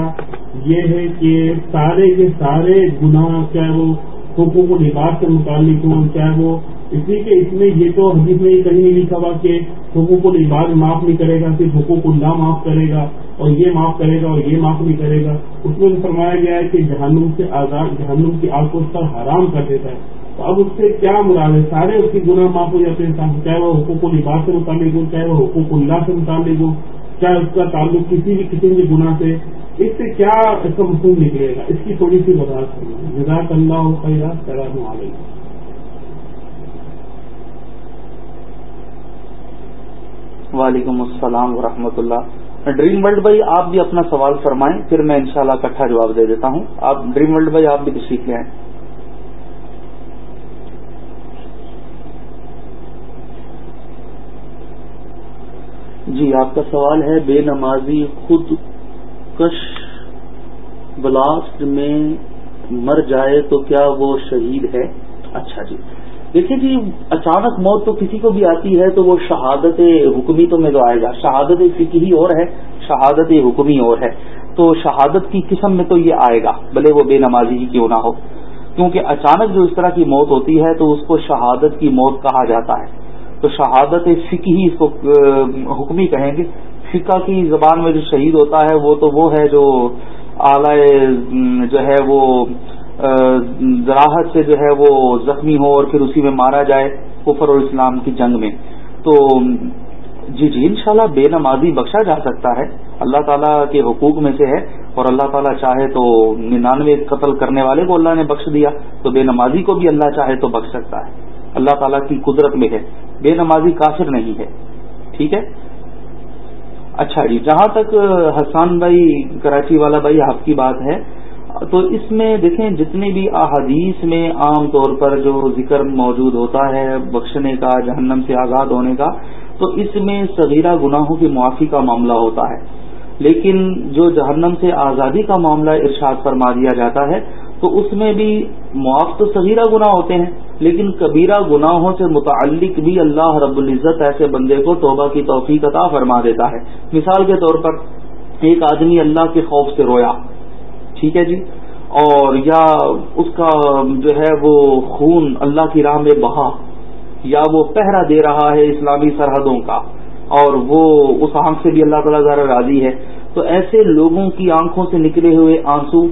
یہ ہے کہ سارے کے سارے گناہ چاہے وہ حقوق و لباس سے متعلق ہوں، چاہے وہ اسی کے اس میں یہ تو حدیث میں یہ کہیں نہیں لکھا ہوا کہ حقوق و لباس معاف نہیں کرے گا، صرف حقوق اللہ معاف کرے گا اور یہ معاف کرے گا اور یہ معاف نہیں کرے گا۔ اس میں فرمایا گیا ہے کہ جہنم سے آزاد، جہنم کی آگ کو اس پر حرام کر دیتا ہے۔ تو اب اس سے کیا مراد ہے؟ سارے اس کی گناہ معاف ہو جاتے ہیں چاہے وہ حقوق و لباس سے متعلق ہو چاہے وہ حقوق اللہ سے متعلق ہو چاہے اس کا تعلق کسی بھی قسم کے گناہ سے اس سے کیا اس کا مفہوم نکلے گا؟ اس کی تھوڑی سی وضاحت کریں جزاک اللہ خیرہ السلام علیکم۔ وعلیکم السلام ورحمۃ اللہ۔ ڈریم ورلڈ بھائی، آپ بھی اپنا سوال فرمائیں، پھر میں انشاءاللہ شاء اکٹھا جواب دے دیتا ہوں۔ آپ ڈریم ورلڈ بھائی، آپ بھی تشریف لے آئیں جی آپ کا سوال ہے، بے نمازی خود کش بلاسٹ میں مر جائے تو کیا وہ شہید ہے؟ اچھا جی۔ دیکھیے جی اچانک موت تو کسی کو بھی آتی ہے تو وہ شہادت حکمی تو میں تو آئے گا۔ شہادت فکی اور ہے، شہادت حکمی اور ہے۔ تو شہادت کی قسم میں تو یہ آئے گا، بھلے وہ بے نمازی ہی کیوں نہ ہو۔ کیونکہ اچانک جو اس طرح کی موت ہوتی ہے تو اس کو شہادت کی موت کہا جاتا ہے۔ تو شہادت فکی ہی اس کو حکمی کہیں گے۔ فقہ کی زبان میں جو شہید ہوتا ہے، وہ تو وہ ہے جو اعلی جو ہے وہ زراحت سے جو ہے وہ زخمی ہو اور پھر اسی میں مارا جائے کفر اور اسلام کی جنگ میں۔ تو جی جی انشاءاللہ بے نمازی بخشا جا سکتا ہے۔ اللہ تعالیٰ کے حقوق میں سے ہے اور اللہ تعالیٰ چاہے تو ننانوے قتل کرنے والے کو اللہ نے بخش دیا، تو بے نمازی کو بھی اللہ چاہے تو بخش سکتا ہے۔ اللہ تعالیٰ کی قدرت میں ہے۔ بے نمازی کافر نہیں ہے۔ ٹھیک ہے؟ اچھا جی جہاں تک حسان بھائی، کراچی والا بھائی، آپ کی بات ہے، تو اس میں دیکھیں جتنی بھی احادیث میں عام طور پر جو ذکر موجود ہوتا ہے بخشنے کا، جہنم سے آزاد ہونے کا، تو اس میں صغیرہ گناہوں کی معافی کا معاملہ ہوتا ہے۔ لیکن جو جہنم سے آزادی کا معاملہ ارشاد فرما دیا جاتا ہے تو اس میں بھی معاف تو صغیرہ گناہ ہوتے ہیں، لیکن کبیرہ گناہوں سے متعلق بھی اللہ رب العزت ایسے بندے کو توبہ کی توفیق عطا فرما دیتا ہے۔ مثال کے طور پر ایک آدمی اللہ کے خوف سے رویا، ٹھیک ہے جی؟ اور یا اس کا جو ہے وہ خون اللہ کی راہ میں بہا، یا وہ پہرا دے رہا ہے اسلامی سرحدوں کا، اور وہ اس آنکھ سے بھی اللہ تعالیٰ ذرا راضی ہے۔ تو ایسے لوگوں کی آنکھوں سے نکلے ہوئے آنسو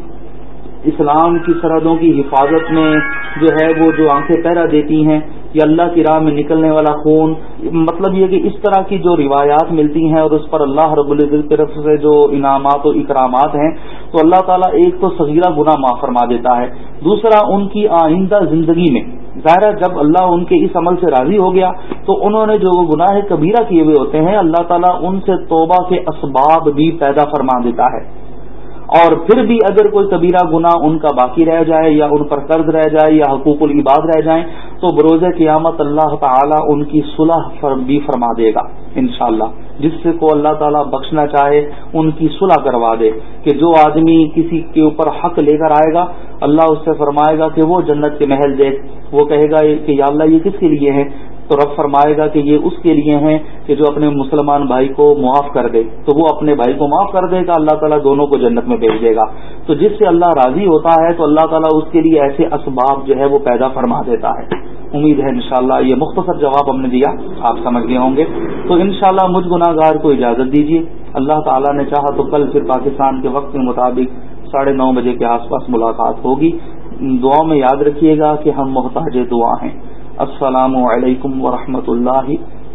اسلام کی سرحدوں کی حفاظت میں جو ہے وہ جو آنکھیں پیرا دیتی ہیں یا اللہ کی راہ میں نکلنے والا خون مطلب یہ کہ اس طرح کی جو روایات ملتی ہیں اور اس پر اللہ رب العزت کی طرف سے جو انعامات و اکرامات ہیں، تو اللہ تعالیٰ ایک تو صغیرہ گناہ معاف فرما دیتا ہے، دوسرا ان کی آئندہ زندگی میں۔ ظاہر جب اللہ ان کے اس عمل سے راضی ہو گیا، تو انہوں نے جو گناہ کبیرہ کیے ہوئے ہوتے ہیں، اللہ تعالیٰ ان سے توبہ کے اسباب بھی پیدا فرما دیتا ہے۔ اور پھر بھی اگر کوئی کبیرہ گنا ان کا باقی رہ جائے یا ان پر قرض رہ جائے یا حقوق العباد رہ جائیں، تو بروز قیامت اللہ تعالیٰ ان کی صلح بھی فرما دے گا، انشاءاللہ۔ جس سے کو اللہ تعالیٰ بخشنا چاہے، ان کی صلح کروا دے کہ جو آدمی کسی کے اوپر حق لے کر آئے گا، اللہ اس سے فرمائے گا کہ وہ جنت کے محل دیکھ۔ وہ کہے گا کہ یا اللہ یہ کس کے لیے ہے؟ تو رب فرمائے گا کہ یہ اس کے لیے ہیں کہ جو اپنے مسلمان بھائی کو معاف کر دے، تو وہ اپنے بھائی کو معاف کر دے گا، اللہ تعالیٰ دونوں کو جنت میں بھیج دے گا۔ تو جس سے اللہ راضی ہوتا ہے، تو اللہ تعالیٰ اس کے لیے ایسے اسباب جو ہے وہ پیدا فرما دیتا ہے۔ امید ہے انشاءاللہ یہ مختصر جواب ہم نے دیا، آپ سمجھ گئے ہوں گے۔ تو انشاءاللہ مجھ گناہ گار کو اجازت دیجیے اللہ تعالیٰ نے چاہا تو کل پھر پاکستان کے وقت کے مطابق ساڑھے نو بجے کے آس پاس ملاقات ہوگی۔ دعاؤں میں یاد رکھیے گا کہ ہم محتاج دعا ہیں۔ السلام علیکم ورحمۃ اللہ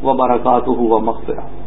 وبرکاتہ و مغفرہ۔